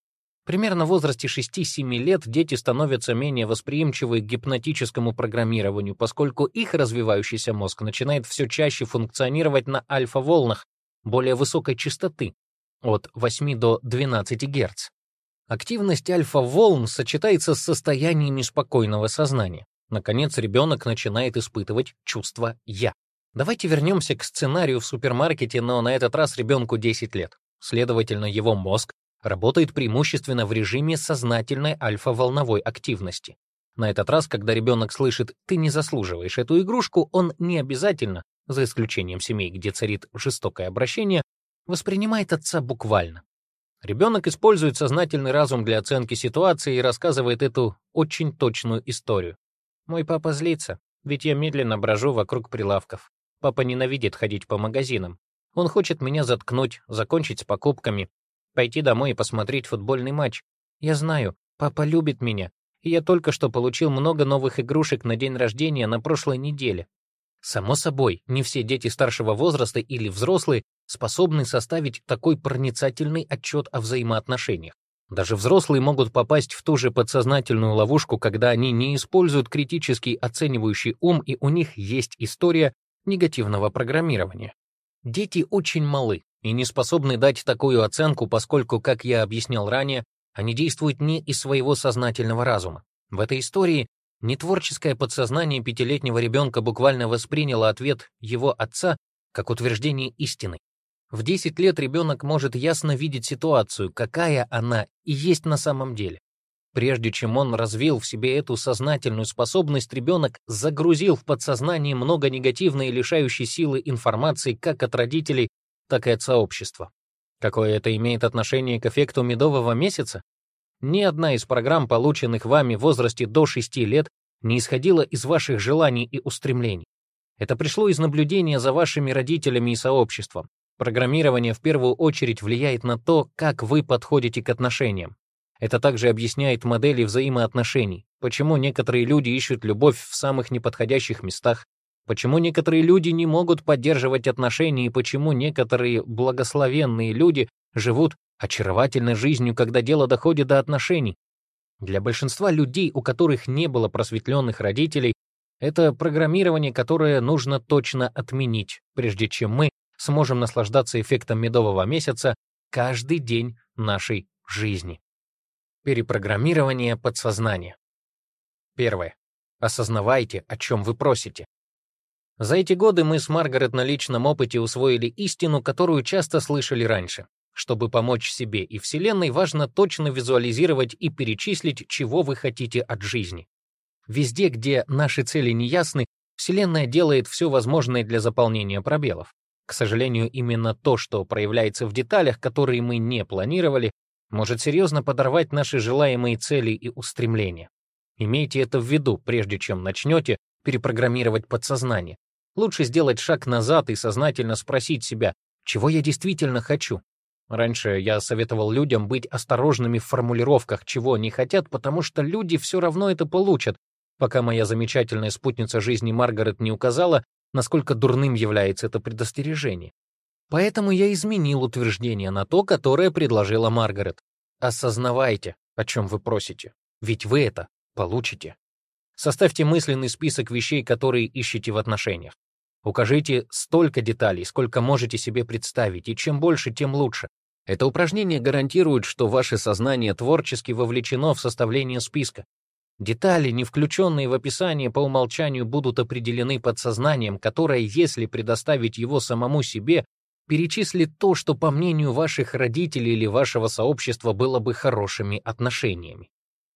Примерно в возрасте 6-7 лет дети становятся менее восприимчивы к гипнотическому программированию, поскольку их развивающийся мозг начинает все чаще функционировать на альфа-волнах более высокой частоты, от 8 до 12 Гц. Активность альфа-волн сочетается с состояниями спокойного сознания. Наконец, ребенок начинает испытывать чувство «я». Давайте вернемся к сценарию в супермаркете, но на этот раз ребенку 10 лет. Следовательно, его мозг работает преимущественно в режиме сознательной альфа-волновой активности. На этот раз, когда ребенок слышит «ты не заслуживаешь эту игрушку», он не обязательно, за исключением семей, где царит жестокое обращение, воспринимает отца буквально. Ребенок использует сознательный разум для оценки ситуации и рассказывает эту очень точную историю. «Мой папа злится, ведь я медленно брожу вокруг прилавков. Папа ненавидит ходить по магазинам. Он хочет меня заткнуть, закончить с покупками, пойти домой и посмотреть футбольный матч. Я знаю, папа любит меня, и я только что получил много новых игрушек на день рождения на прошлой неделе. Само собой, не все дети старшего возраста или взрослые способны составить такой проницательный отчет о взаимоотношениях. Даже взрослые могут попасть в ту же подсознательную ловушку, когда они не используют критический оценивающий ум, и у них есть история негативного программирования. Дети очень малы, и не способны дать такую оценку, поскольку, как я объяснял ранее, они действуют не из своего сознательного разума. В этой истории нетворческое подсознание пятилетнего ребенка буквально восприняло ответ его отца как утверждение истины. В 10 лет ребенок может ясно видеть ситуацию, какая она и есть на самом деле. Прежде чем он развил в себе эту сознательную способность, ребенок загрузил в подсознание много негативной и лишающей силы информации как от родителей, так и от сообщества. Какое это имеет отношение к эффекту медового месяца? Ни одна из программ, полученных вами в возрасте до 6 лет, не исходила из ваших желаний и устремлений. Это пришло из наблюдения за вашими родителями и сообществом. Программирование в первую очередь влияет на то, как вы подходите к отношениям. Это также объясняет модели взаимоотношений, почему некоторые люди ищут любовь в самых неподходящих местах, Почему некоторые люди не могут поддерживать отношения и почему некоторые благословенные люди живут очаровательной жизнью, когда дело доходит до отношений? Для большинства людей, у которых не было просветленных родителей, это программирование, которое нужно точно отменить, прежде чем мы сможем наслаждаться эффектом медового месяца каждый день нашей жизни. Перепрограммирование подсознания. Первое. Осознавайте, о чем вы просите. За эти годы мы с Маргарет на личном опыте усвоили истину, которую часто слышали раньше. Чтобы помочь себе и Вселенной, важно точно визуализировать и перечислить, чего вы хотите от жизни. Везде, где наши цели не ясны, Вселенная делает все возможное для заполнения пробелов. К сожалению, именно то, что проявляется в деталях, которые мы не планировали, может серьезно подорвать наши желаемые цели и устремления. Имейте это в виду, прежде чем начнете перепрограммировать подсознание. Лучше сделать шаг назад и сознательно спросить себя, чего я действительно хочу. Раньше я советовал людям быть осторожными в формулировках, чего они хотят, потому что люди все равно это получат, пока моя замечательная спутница жизни Маргарет не указала, насколько дурным является это предостережение. Поэтому я изменил утверждение на то, которое предложила Маргарет. Осознавайте, о чем вы просите, ведь вы это получите. Составьте мысленный список вещей, которые ищете в отношениях. Укажите столько деталей, сколько можете себе представить, и чем больше, тем лучше. Это упражнение гарантирует, что ваше сознание творчески вовлечено в составление списка. Детали, не включенные в описание, по умолчанию будут определены подсознанием, которое, если предоставить его самому себе, перечислит то, что, по мнению ваших родителей или вашего сообщества, было бы хорошими отношениями.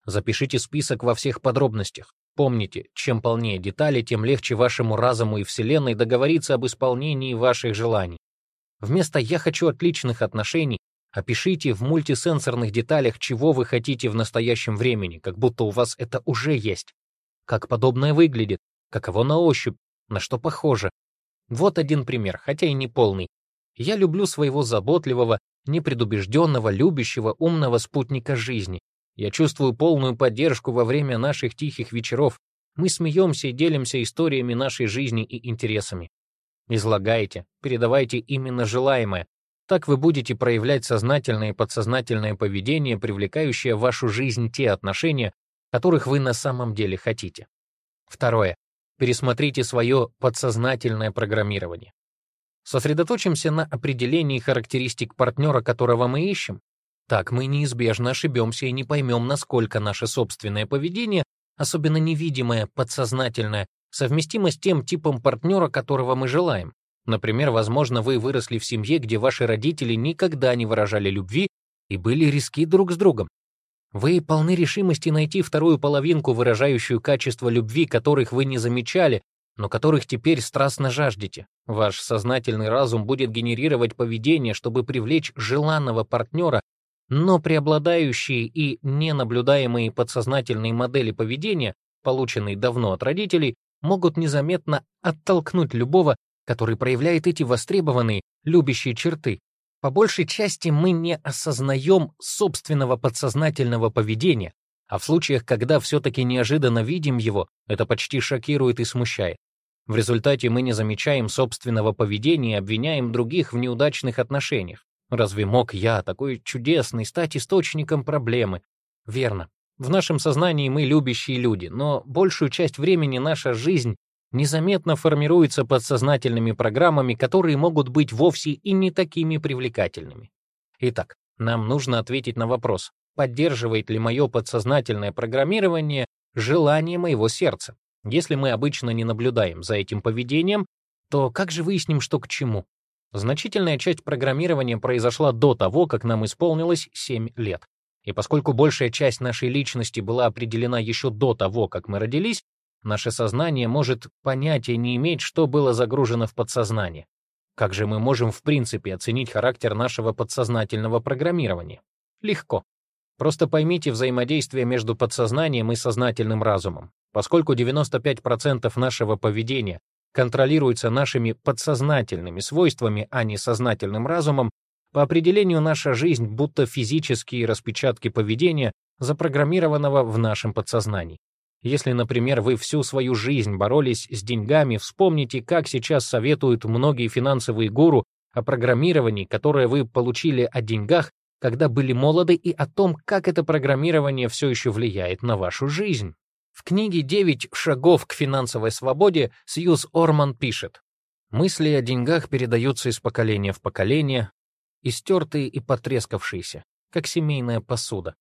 Запишите список во всех подробностях. Помните, чем полнее детали, тем легче вашему разуму и Вселенной договориться об исполнении ваших желаний. Вместо «я хочу отличных отношений» опишите в мультисенсорных деталях, чего вы хотите в настоящем времени, как будто у вас это уже есть. Как подобное выглядит, каково на ощупь, на что похоже. Вот один пример, хотя и не полный. Я люблю своего заботливого, непредубежденного, любящего, умного спутника жизни. Я чувствую полную поддержку во время наших тихих вечеров. Мы смеемся и делимся историями нашей жизни и интересами. Излагайте, передавайте именно желаемое. Так вы будете проявлять сознательное и подсознательное поведение, привлекающее в вашу жизнь те отношения, которых вы на самом деле хотите. Второе. Пересмотрите свое подсознательное программирование. Сосредоточимся на определении характеристик партнера, которого мы ищем, так мы неизбежно ошибемся и не поймем, насколько наше собственное поведение, особенно невидимое, подсознательное, совместимо с тем типом партнера, которого мы желаем. Например, возможно, вы выросли в семье, где ваши родители никогда не выражали любви и были риски друг с другом. Вы полны решимости найти вторую половинку, выражающую качество любви, которых вы не замечали, но которых теперь страстно жаждете. Ваш сознательный разум будет генерировать поведение, чтобы привлечь желанного партнера, но преобладающие и ненаблюдаемые подсознательные модели поведения, полученные давно от родителей, могут незаметно оттолкнуть любого, который проявляет эти востребованные, любящие черты. По большей части мы не осознаем собственного подсознательного поведения, а в случаях, когда все-таки неожиданно видим его, это почти шокирует и смущает. В результате мы не замечаем собственного поведения и обвиняем других в неудачных отношениях. Разве мог я, такой чудесный, стать источником проблемы? Верно. В нашем сознании мы любящие люди, но большую часть времени наша жизнь незаметно формируется подсознательными программами, которые могут быть вовсе и не такими привлекательными. Итак, нам нужно ответить на вопрос, поддерживает ли мое подсознательное программирование желание моего сердца. Если мы обычно не наблюдаем за этим поведением, то как же выясним, что к чему? Значительная часть программирования произошла до того, как нам исполнилось 7 лет. И поскольку большая часть нашей личности была определена еще до того, как мы родились, наше сознание может понятия не иметь, что было загружено в подсознание. Как же мы можем в принципе оценить характер нашего подсознательного программирования? Легко. Просто поймите взаимодействие между подсознанием и сознательным разумом. Поскольку 95% нашего поведения контролируется нашими подсознательными свойствами, а не сознательным разумом, по определению наша жизнь будто физические распечатки поведения, запрограммированного в нашем подсознании. Если, например, вы всю свою жизнь боролись с деньгами, вспомните, как сейчас советуют многие финансовые гуру о программировании, которое вы получили о деньгах, когда были молоды, и о том, как это программирование все еще влияет на вашу жизнь. В книге «Девять шагов к финансовой свободе» Сьюз Орман пишет, «Мысли о деньгах передаются из поколения в поколение, истертые и потрескавшиеся, как семейная посуда.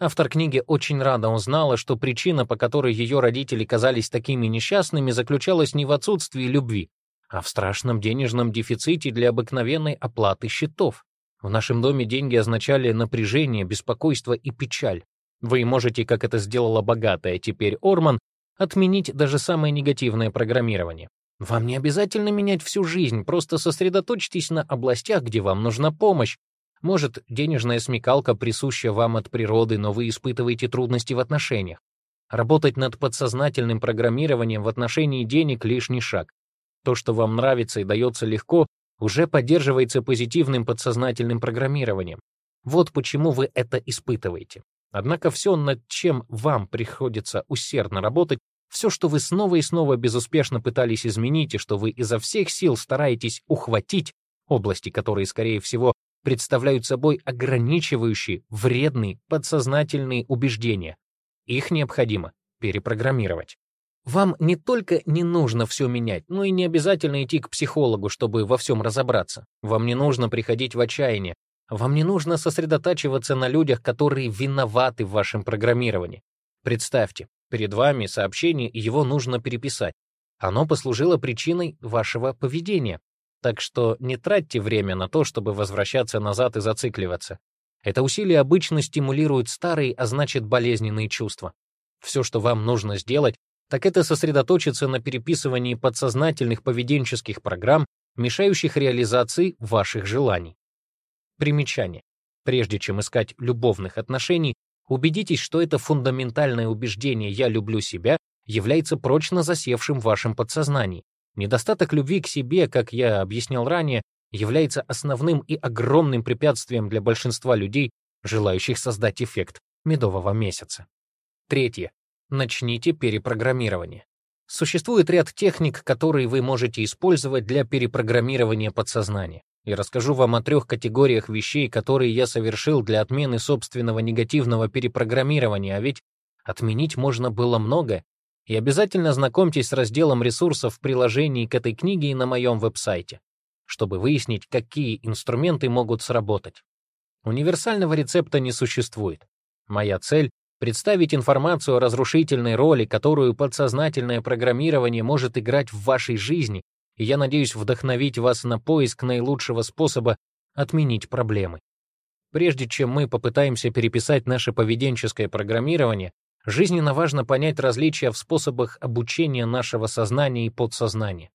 Автор книги очень рада узнала, что причина, по которой ее родители казались такими несчастными, заключалась не в отсутствии любви, а в страшном денежном дефиците для обыкновенной оплаты счетов. В нашем доме деньги означали напряжение, беспокойство и печаль. Вы можете, как это сделала богатая теперь Орман, отменить даже самое негативное программирование. Вам не обязательно менять всю жизнь, просто сосредоточьтесь на областях, где вам нужна помощь. Может, денежная смекалка присуща вам от природы, но вы испытываете трудности в отношениях. Работать над подсознательным программированием в отношении денег — лишний шаг. То, что вам нравится и дается легко, уже поддерживается позитивным подсознательным программированием. Вот почему вы это испытываете. Однако все, над чем вам приходится усердно работать, все, что вы снова и снова безуспешно пытались изменить и что вы изо всех сил стараетесь ухватить, области, которые, скорее всего, представляют собой ограничивающие, вредные, подсознательные убеждения. Их необходимо перепрограммировать. Вам не только не нужно все менять, но и не обязательно идти к психологу, чтобы во всем разобраться. Вам не нужно приходить в отчаяние, вам не нужно сосредотачиваться на людях, которые виноваты в вашем программировании. Представьте, перед вами сообщение, и его нужно переписать. Оно послужило причиной вашего поведения. Так что не тратьте время на то, чтобы возвращаться назад и зацикливаться. Это усилие обычно стимулирует старые, а значит болезненные чувства. Все, что вам нужно сделать, так это сосредоточиться на переписывании подсознательных поведенческих программ, мешающих реализации ваших желаний. Примечание. Прежде чем искать любовных отношений, убедитесь, что это фундаментальное убеждение «я люблю себя» является прочно засевшим в вашем подсознании. Недостаток любви к себе, как я объяснял ранее, является основным и огромным препятствием для большинства людей, желающих создать эффект медового месяца. Третье. Начните перепрограммирование. Существует ряд техник, которые вы можете использовать для перепрограммирования подсознания. Я расскажу вам о трех категориях вещей, которые я совершил для отмены собственного негативного перепрограммирования, а ведь отменить можно было многое. И обязательно знакомьтесь с разделом ресурсов в приложении к этой книге и на моем веб-сайте, чтобы выяснить, какие инструменты могут сработать. Универсального рецепта не существует. Моя цель представить информацию о разрушительной роли, которую подсознательное программирование может играть в вашей жизни, и я надеюсь вдохновить вас на поиск наилучшего способа отменить проблемы. Прежде чем мы попытаемся переписать наше поведенческое программирование, жизненно важно понять различия в способах обучения нашего сознания и подсознания.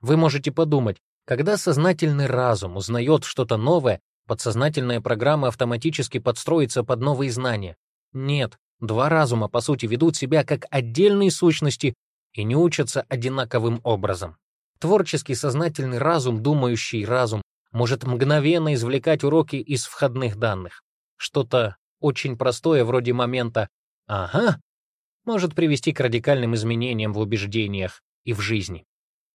Вы можете подумать, когда сознательный разум узнает что-то новое, подсознательная программа автоматически подстроится под новые знания. Нет, Два разума, по сути, ведут себя как отдельные сущности и не учатся одинаковым образом. Творческий сознательный разум, думающий разум, может мгновенно извлекать уроки из входных данных. Что-то очень простое вроде момента «ага» может привести к радикальным изменениям в убеждениях и в жизни.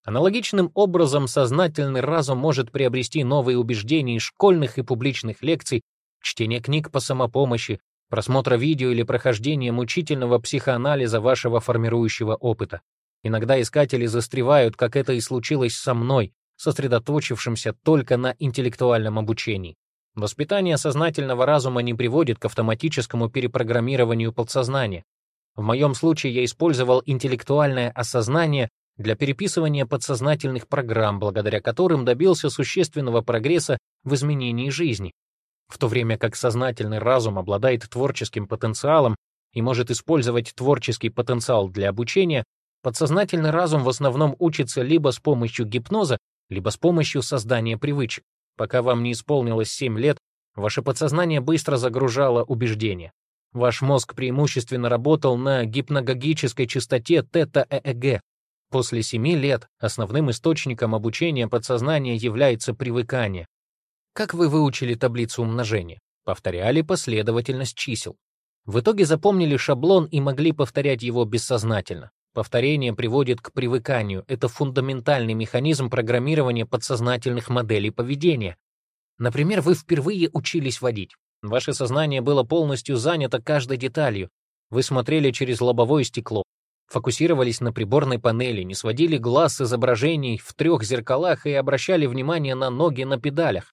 Аналогичным образом сознательный разум может приобрести новые убеждения из школьных и публичных лекций, чтения книг по самопомощи, просмотра видео или прохождения мучительного психоанализа вашего формирующего опыта. Иногда искатели застревают, как это и случилось со мной, сосредоточившимся только на интеллектуальном обучении. Воспитание сознательного разума не приводит к автоматическому перепрограммированию подсознания. В моем случае я использовал интеллектуальное осознание для переписывания подсознательных программ, благодаря которым добился существенного прогресса в изменении жизни, в то время как сознательный разум обладает творческим потенциалом и может использовать творческий потенциал для обучения, подсознательный разум в основном учится либо с помощью гипноза, либо с помощью создания привычек. Пока вам не исполнилось 7 лет, ваше подсознание быстро загружало убеждения. Ваш мозг преимущественно работал на гипногогической частоте тета-ЭЭГ. После 7 лет основным источником обучения подсознания является привыкание. Как вы выучили таблицу умножения? Повторяли последовательность чисел. В итоге запомнили шаблон и могли повторять его бессознательно. Повторение приводит к привыканию. Это фундаментальный механизм программирования подсознательных моделей поведения. Например, вы впервые учились водить. Ваше сознание было полностью занято каждой деталью. Вы смотрели через лобовое стекло, фокусировались на приборной панели, не сводили глаз с изображений в трех зеркалах и обращали внимание на ноги на педалях.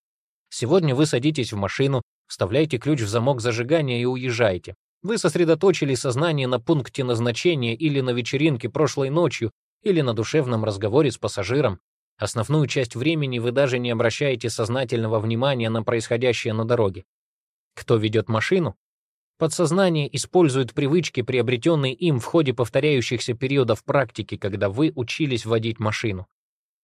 Сегодня вы садитесь в машину, вставляете ключ в замок зажигания и уезжаете. Вы сосредоточили сознание на пункте назначения или на вечеринке прошлой ночью, или на душевном разговоре с пассажиром. Основную часть времени вы даже не обращаете сознательного внимания на происходящее на дороге. Кто ведет машину? Подсознание использует привычки, приобретенные им в ходе повторяющихся периодов практики, когда вы учились водить машину.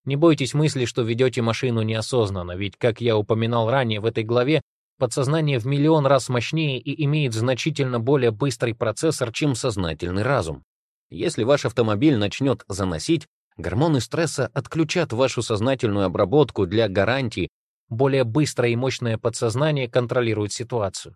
Не бойтесь мысли, что ведете машину неосознанно, ведь, как я упоминал ранее в этой главе, подсознание в миллион раз мощнее и имеет значительно более быстрый процессор, чем сознательный разум. Если ваш автомобиль начнет заносить, гормоны стресса отключат вашу сознательную обработку для гарантии, более быстрое и мощное подсознание контролирует ситуацию.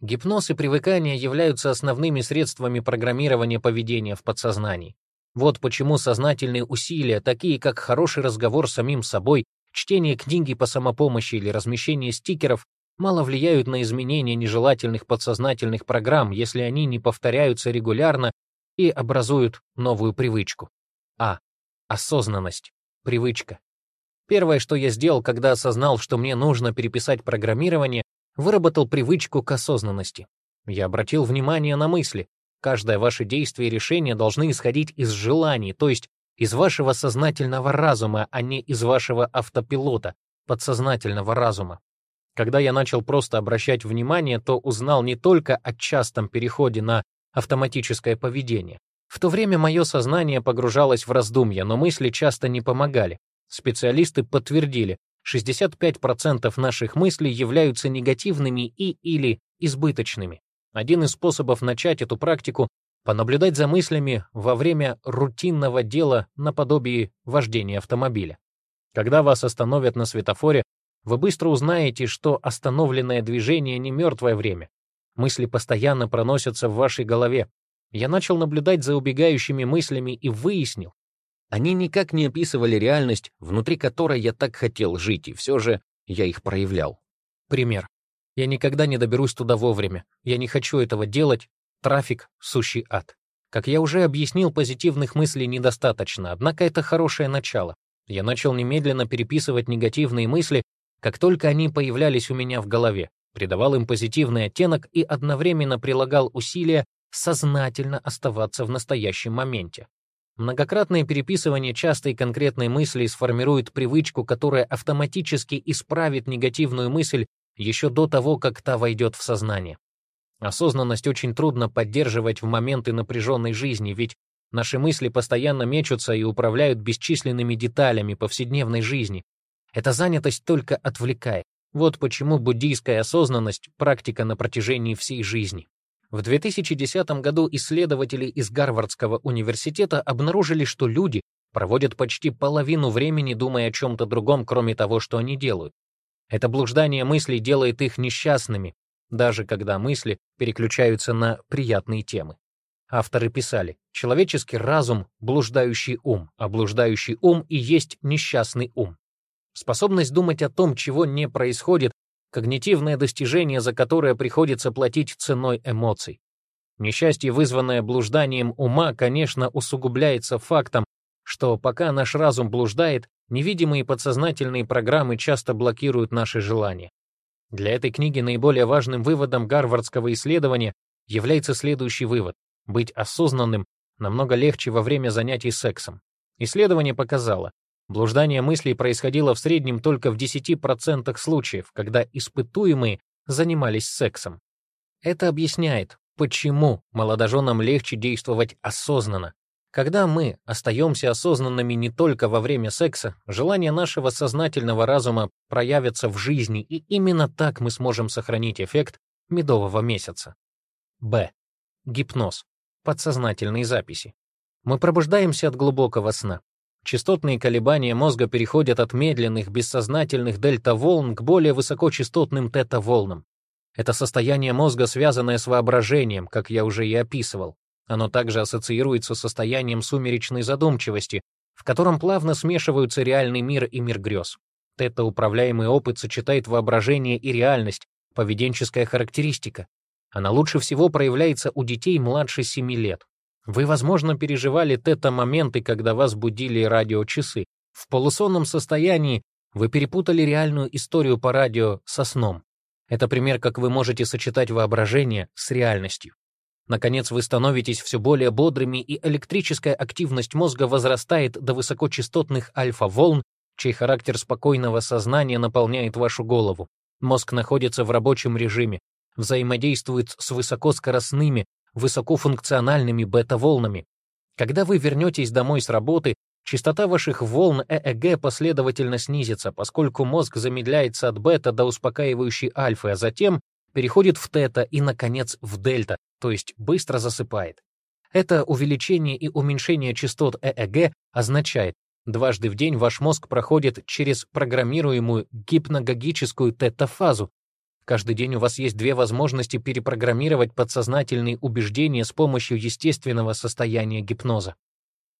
Гипноз и привыкание являются основными средствами программирования поведения в подсознании. Вот почему сознательные усилия, такие как хороший разговор с самим собой, чтение книги по самопомощи или размещение стикеров, мало влияют на изменение нежелательных подсознательных программ, если они не повторяются регулярно и образуют новую привычку. А. Осознанность. Привычка. Первое, что я сделал, когда осознал, что мне нужно переписать программирование, выработал привычку к осознанности. Я обратил внимание на мысли. Каждое ваше действие и решение должны исходить из желаний, то есть из вашего сознательного разума, а не из вашего автопилота, подсознательного разума. Когда я начал просто обращать внимание, то узнал не только о частом переходе на автоматическое поведение, В то время мое сознание погружалось в раздумья, но мысли часто не помогали. Специалисты подтвердили, 65% наших мыслей являются негативными и или избыточными. Один из способов начать эту практику — понаблюдать за мыслями во время рутинного дела наподобие вождения автомобиля. Когда вас остановят на светофоре, вы быстро узнаете, что остановленное движение не мертвое время. Мысли постоянно проносятся в вашей голове. Я начал наблюдать за убегающими мыслями и выяснил, они никак не описывали реальность, внутри которой я так хотел жить, и все же я их проявлял. Пример. Я никогда не доберусь туда вовремя. Я не хочу этого делать. Трафик — сущий ад. Как я уже объяснил, позитивных мыслей недостаточно, однако это хорошее начало. Я начал немедленно переписывать негативные мысли, как только они появлялись у меня в голове, придавал им позитивный оттенок и одновременно прилагал усилия сознательно оставаться в настоящем моменте. Многократное переписывание частой конкретной мысли сформирует привычку, которая автоматически исправит негативную мысль еще до того, как та войдет в сознание. Осознанность очень трудно поддерживать в моменты напряженной жизни, ведь наши мысли постоянно мечутся и управляют бесчисленными деталями повседневной жизни. Эта занятость только отвлекает. Вот почему буддийская осознанность — практика на протяжении всей жизни. В 2010 году исследователи из Гарвардского университета обнаружили, что люди проводят почти половину времени, думая о чем-то другом, кроме того, что они делают. Это блуждание мыслей делает их несчастными, даже когда мысли переключаются на приятные темы. Авторы писали, человеческий разум — блуждающий ум, а блуждающий ум и есть несчастный ум. Способность думать о том, чего не происходит, когнитивное достижение, за которое приходится платить ценой эмоций. Несчастье, вызванное блужданием ума, конечно, усугубляется фактом, что пока наш разум блуждает, невидимые подсознательные программы часто блокируют наши желания. Для этой книги наиболее важным выводом гарвардского исследования является следующий вывод. Быть осознанным намного легче во время занятий сексом. Исследование показало, Блуждание мыслей происходило в среднем только в 10% случаев, когда испытуемые занимались сексом. Это объясняет, почему молодоженам легче действовать осознанно. Когда мы остаемся осознанными не только во время секса, желание нашего сознательного разума проявится в жизни, и именно так мы сможем сохранить эффект медового месяца. Б. Гипноз. Подсознательные записи. Мы пробуждаемся от глубокого сна. Частотные колебания мозга переходят от медленных, бессознательных дельта-волн к более высокочастотным тета-волнам. Это состояние мозга, связанное с воображением, как я уже и описывал. Оно также ассоциируется с состоянием сумеречной задумчивости, в котором плавно смешиваются реальный мир и мир грез. Тета-управляемый опыт сочетает воображение и реальность, поведенческая характеристика. Она лучше всего проявляется у детей младше 7 лет. Вы, возможно, переживали тета-моменты, когда вас будили радиочасы. В полусонном состоянии вы перепутали реальную историю по радио со сном. Это пример, как вы можете сочетать воображение с реальностью. Наконец, вы становитесь все более бодрыми, и электрическая активность мозга возрастает до высокочастотных альфа-волн, чей характер спокойного сознания наполняет вашу голову. Мозг находится в рабочем режиме, взаимодействует с высокоскоростными, высокофункциональными бета-волнами. Когда вы вернетесь домой с работы, частота ваших волн ЭЭГ последовательно снизится, поскольку мозг замедляется от бета до успокаивающей альфы, а затем переходит в тета и, наконец, в дельта, то есть быстро засыпает. Это увеличение и уменьшение частот ЭЭГ означает, дважды в день ваш мозг проходит через программируемую гипногогическую тета-фазу, Каждый день у вас есть две возможности перепрограммировать подсознательные убеждения с помощью естественного состояния гипноза.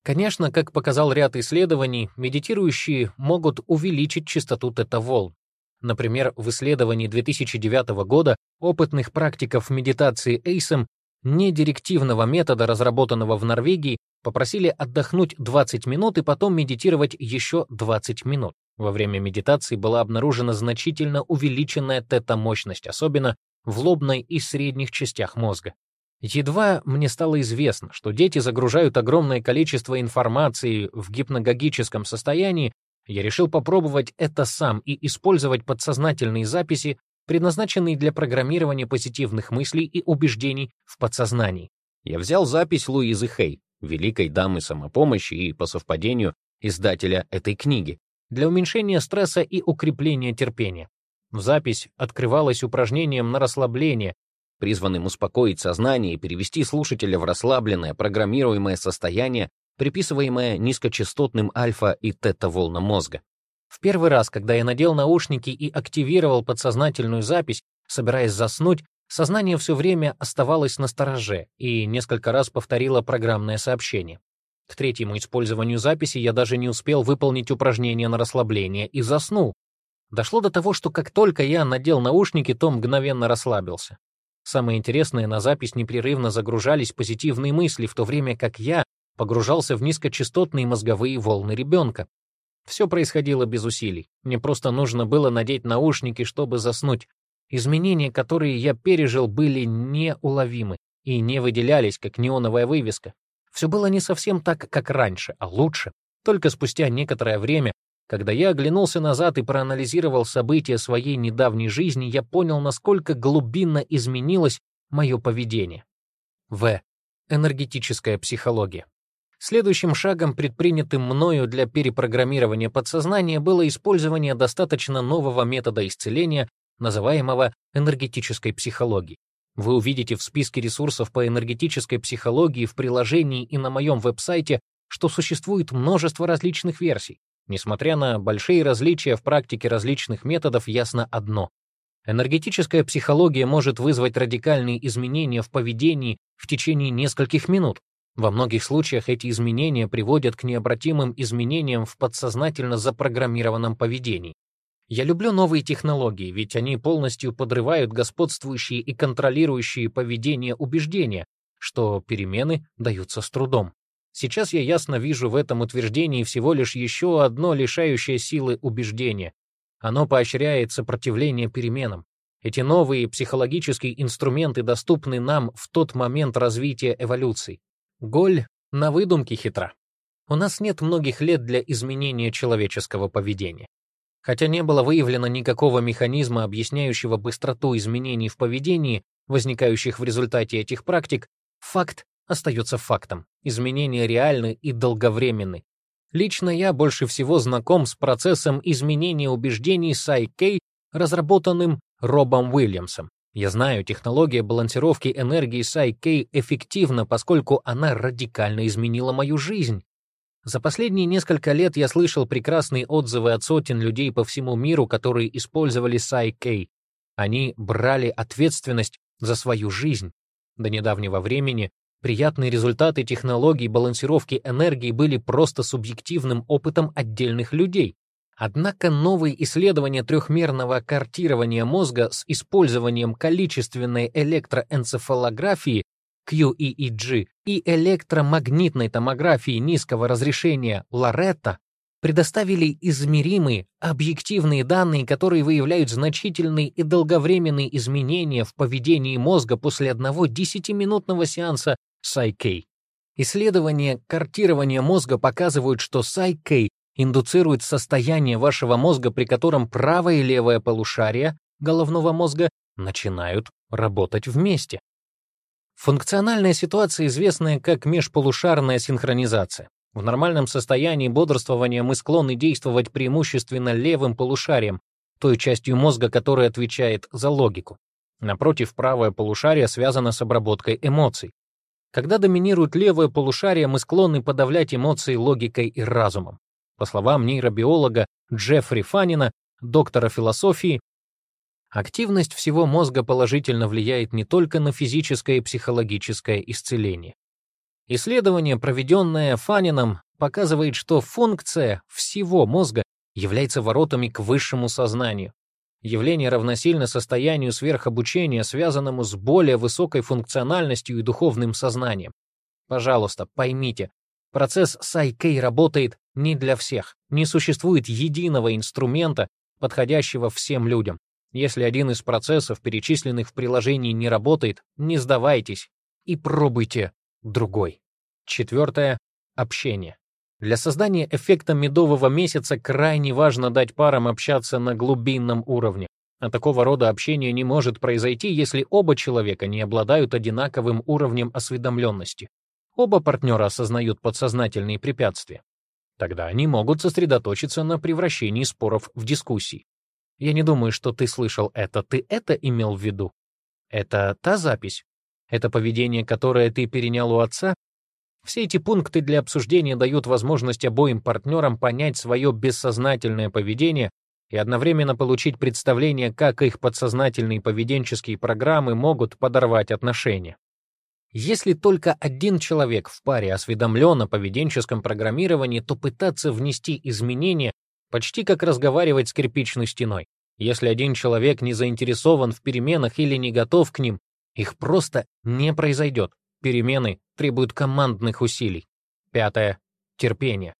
Конечно, как показал ряд исследований, медитирующие могут увеличить частоту тета-волн. Например, в исследовании 2009 года опытных практиков медитации ASM недирективного метода, разработанного в Норвегии, попросили отдохнуть 20 минут и потом медитировать еще 20 минут. Во время медитации была обнаружена значительно увеличенная тета-мощность, особенно в лобной и средних частях мозга. Едва мне стало известно, что дети загружают огромное количество информации в гипногогическом состоянии, я решил попробовать это сам и использовать подсознательные записи, предназначенные для программирования позитивных мыслей и убеждений в подсознании. Я взял запись Луизы Хей, великой дамы самопомощи и, по совпадению, издателя этой книги, для уменьшения стресса и укрепления терпения. Запись открывалась упражнением на расслабление, призванным успокоить сознание и перевести слушателя в расслабленное, программируемое состояние, приписываемое низкочастотным альфа- и тета-волнам мозга. В первый раз, когда я надел наушники и активировал подсознательную запись, собираясь заснуть, сознание все время оставалось на стороже и несколько раз повторило программное сообщение. К третьему использованию записи я даже не успел выполнить упражнение на расслабление и заснул. Дошло до того, что как только я надел наушники, то мгновенно расслабился. Самое интересное, на запись непрерывно загружались позитивные мысли, в то время как я погружался в низкочастотные мозговые волны ребенка. Все происходило без усилий. Мне просто нужно было надеть наушники, чтобы заснуть. Изменения, которые я пережил, были неуловимы и не выделялись, как неоновая вывеска. Все было не совсем так, как раньше, а лучше. Только спустя некоторое время, когда я оглянулся назад и проанализировал события своей недавней жизни, я понял, насколько глубинно изменилось мое поведение. В. Энергетическая психология. Следующим шагом, предпринятым мною для перепрограммирования подсознания, было использование достаточно нового метода исцеления, называемого энергетической психологией. Вы увидите в списке ресурсов по энергетической психологии в приложении и на моем веб-сайте, что существует множество различных версий. Несмотря на большие различия в практике различных методов, ясно одно. Энергетическая психология может вызвать радикальные изменения в поведении в течение нескольких минут. Во многих случаях эти изменения приводят к необратимым изменениям в подсознательно запрограммированном поведении. Я люблю новые технологии, ведь они полностью подрывают господствующие и контролирующие поведение убеждения, что перемены даются с трудом. Сейчас я ясно вижу в этом утверждении всего лишь еще одно лишающее силы убеждение. Оно поощряет сопротивление переменам. Эти новые психологические инструменты доступны нам в тот момент развития эволюции. Голь на выдумке хитра. У нас нет многих лет для изменения человеческого поведения. Хотя не было выявлено никакого механизма, объясняющего быстроту изменений в поведении, возникающих в результате этих практик, факт остается фактом. Изменения реальны и долговременны. Лично я больше всего знаком с процессом изменения убеждений Psy-K, разработанным Робом Уильямсом. Я знаю, технология балансировки энергии Psy-K эффективна, поскольку она радикально изменила мою жизнь. За последние несколько лет я слышал прекрасные отзывы от сотен людей по всему миру, которые использовали Psy-K. Они брали ответственность за свою жизнь. До недавнего времени приятные результаты технологий балансировки энергии были просто субъективным опытом отдельных людей. Однако новые исследования трехмерного картирования мозга с использованием количественной электроэнцефалографии QEEG и электромагнитной томографии низкого разрешения Лоретта предоставили измеримые, объективные данные, которые выявляют значительные и долговременные изменения в поведении мозга после одного 10-минутного сеанса PsyK. Исследования картирования мозга показывают, что PsyK индуцирует состояние вашего мозга, при котором правое и левое полушария головного мозга начинают работать вместе. Функциональная ситуация, известная как межполушарная синхронизация. В нормальном состоянии бодрствования мы склонны действовать преимущественно левым полушарием, той частью мозга, которая отвечает за логику. Напротив, правое полушарие связано с обработкой эмоций. Когда доминирует левое полушарие, мы склонны подавлять эмоции логикой и разумом. По словам нейробиолога Джеффри Фанина, доктора философии, Активность всего мозга положительно влияет не только на физическое и психологическое исцеление. Исследование, проведенное Фанином, показывает, что функция всего мозга является воротами к высшему сознанию. Явление равносильно состоянию сверхобучения, связанному с более высокой функциональностью и духовным сознанием. Пожалуйста, поймите, процесс Сайкей работает не для всех. Не существует единого инструмента, подходящего всем людям. Если один из процессов, перечисленных в приложении, не работает, не сдавайтесь и пробуйте другой. Четвертое — общение. Для создания эффекта медового месяца крайне важно дать парам общаться на глубинном уровне. А такого рода общение не может произойти, если оба человека не обладают одинаковым уровнем осведомленности. Оба партнера осознают подсознательные препятствия. Тогда они могут сосредоточиться на превращении споров в дискуссии. Я не думаю, что ты слышал это. Ты это имел в виду? Это та запись? Это поведение, которое ты перенял у отца? Все эти пункты для обсуждения дают возможность обоим партнерам понять свое бессознательное поведение и одновременно получить представление, как их подсознательные поведенческие программы могут подорвать отношения. Если только один человек в паре осведомлен о поведенческом программировании, то пытаться внести изменения почти как разговаривать с кирпичной стеной. Если один человек не заинтересован в переменах или не готов к ним, их просто не произойдет. Перемены требуют командных усилий. Пятое. Терпение.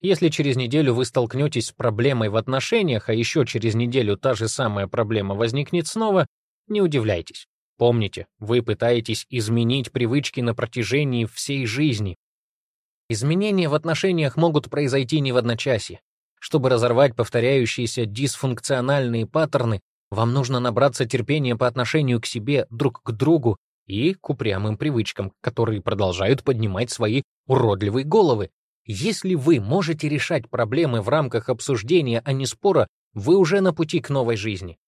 Если через неделю вы столкнетесь с проблемой в отношениях, а еще через неделю та же самая проблема возникнет снова, не удивляйтесь. Помните, вы пытаетесь изменить привычки на протяжении всей жизни. Изменения в отношениях могут произойти не в одночасье. Чтобы разорвать повторяющиеся дисфункциональные паттерны, вам нужно набраться терпения по отношению к себе, друг к другу и к упрямым привычкам, которые продолжают поднимать свои уродливые головы. Если вы можете решать проблемы в рамках обсуждения, а не спора, вы уже на пути к новой жизни.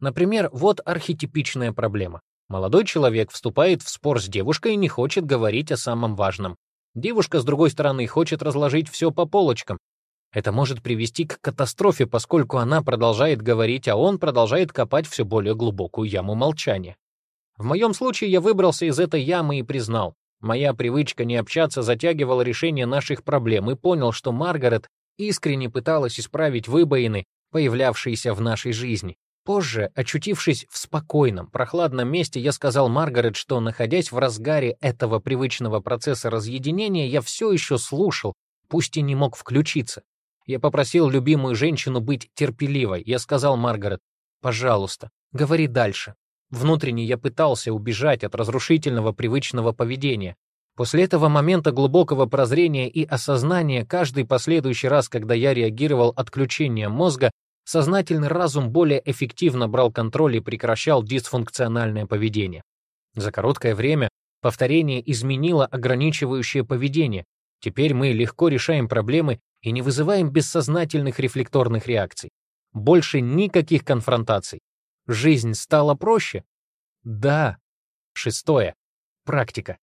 Например, вот архетипичная проблема. Молодой человек вступает в спор с девушкой и не хочет говорить о самом важном. Девушка, с другой стороны, хочет разложить все по полочкам, это может привести к катастрофе, поскольку она продолжает говорить, а он продолжает копать все более глубокую яму молчания. В моем случае я выбрался из этой ямы и признал, моя привычка не общаться затягивала решение наших проблем и понял, что Маргарет искренне пыталась исправить выбоины, появлявшиеся в нашей жизни. Позже, очутившись в спокойном, прохладном месте, я сказал Маргарет, что, находясь в разгаре этого привычного процесса разъединения, я все еще слушал, пусть и не мог включиться. Я попросил любимую женщину быть терпеливой. Я сказал Маргарет, пожалуйста, говори дальше. Внутренне я пытался убежать от разрушительного привычного поведения. После этого момента глубокого прозрения и осознания каждый последующий раз, когда я реагировал отключением мозга, сознательный разум более эффективно брал контроль и прекращал дисфункциональное поведение. За короткое время повторение изменило ограничивающее поведение. Теперь мы легко решаем проблемы и не вызываем бессознательных рефлекторных реакций. Больше никаких конфронтаций. Жизнь стала проще? Да. Шестое. Практика.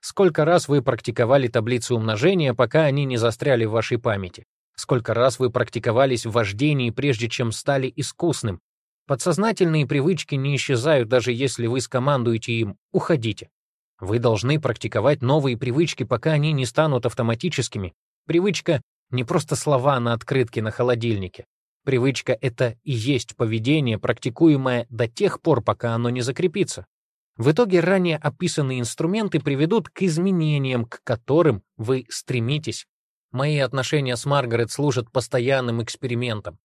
Сколько раз вы практиковали таблицу умножения, пока они не застряли в вашей памяти? Сколько раз вы практиковались в вождении, прежде чем стали искусным? Подсознательные привычки не исчезают, даже если вы скомандуете им «уходите». Вы должны практиковать новые привычки, пока они не станут автоматическими. Привычка не просто слова на открытке на холодильнике. Привычка — это и есть поведение, практикуемое до тех пор, пока оно не закрепится. В итоге ранее описанные инструменты приведут к изменениям, к которым вы стремитесь. Мои отношения с Маргарет служат постоянным экспериментом.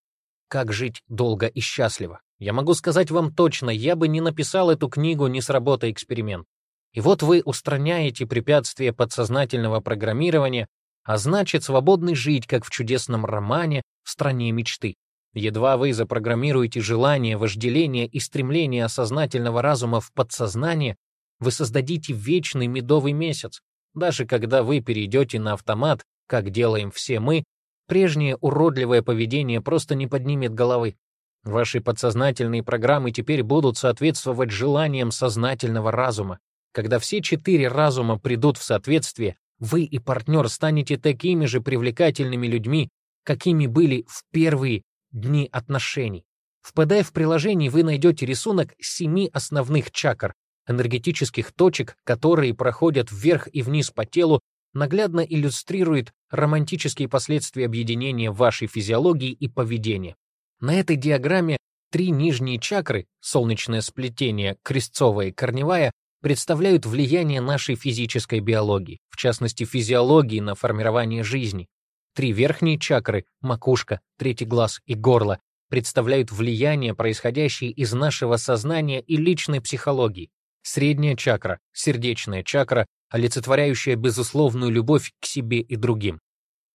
Как жить долго и счастливо? Я могу сказать вам точно, я бы не написал эту книгу, не сработая эксперимент. И вот вы устраняете препятствия подсознательного программирования, а значит, свободны жить, как в чудесном романе «В стране мечты». Едва вы запрограммируете желание, вожделение и стремление осознательного разума в подсознание, вы создадите вечный медовый месяц. Даже когда вы перейдете на автомат, как делаем все мы, прежнее уродливое поведение просто не поднимет головы. Ваши подсознательные программы теперь будут соответствовать желаниям сознательного разума. Когда все четыре разума придут в соответствие, вы и партнер станете такими же привлекательными людьми, какими были в первые дни отношений. В PDF-приложении вы найдете рисунок семи основных чакр, энергетических точек, которые проходят вверх и вниз по телу, наглядно иллюстрирует романтические последствия объединения вашей физиологии и поведения. На этой диаграмме три нижние чакры, солнечное сплетение, крестцовая и корневая, представляют влияние нашей физической биологии, в частности физиологии на формирование жизни. Три верхние чакры — макушка, третий глаз и горло — представляют влияние, происходящее из нашего сознания и личной психологии. Средняя чакра, сердечная чакра, олицетворяющая безусловную любовь к себе и другим.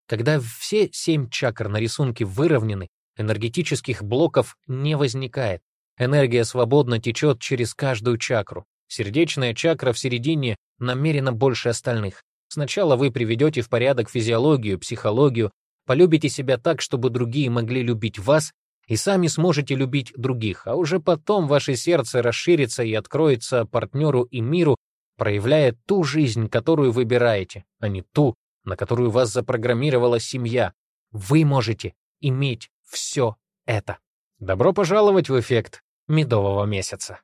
Когда все семь чакр на рисунке выровнены, энергетических блоков не возникает. Энергия свободно течет через каждую чакру. Сердечная чакра в середине намеренно больше остальных. Сначала вы приведете в порядок физиологию, психологию, полюбите себя так, чтобы другие могли любить вас, и сами сможете любить других, а уже потом ваше сердце расширится и откроется партнеру и миру, проявляя ту жизнь, которую выбираете, а не ту, на которую вас запрограммировала семья. Вы можете иметь все это. Добро пожаловать в эффект медового месяца.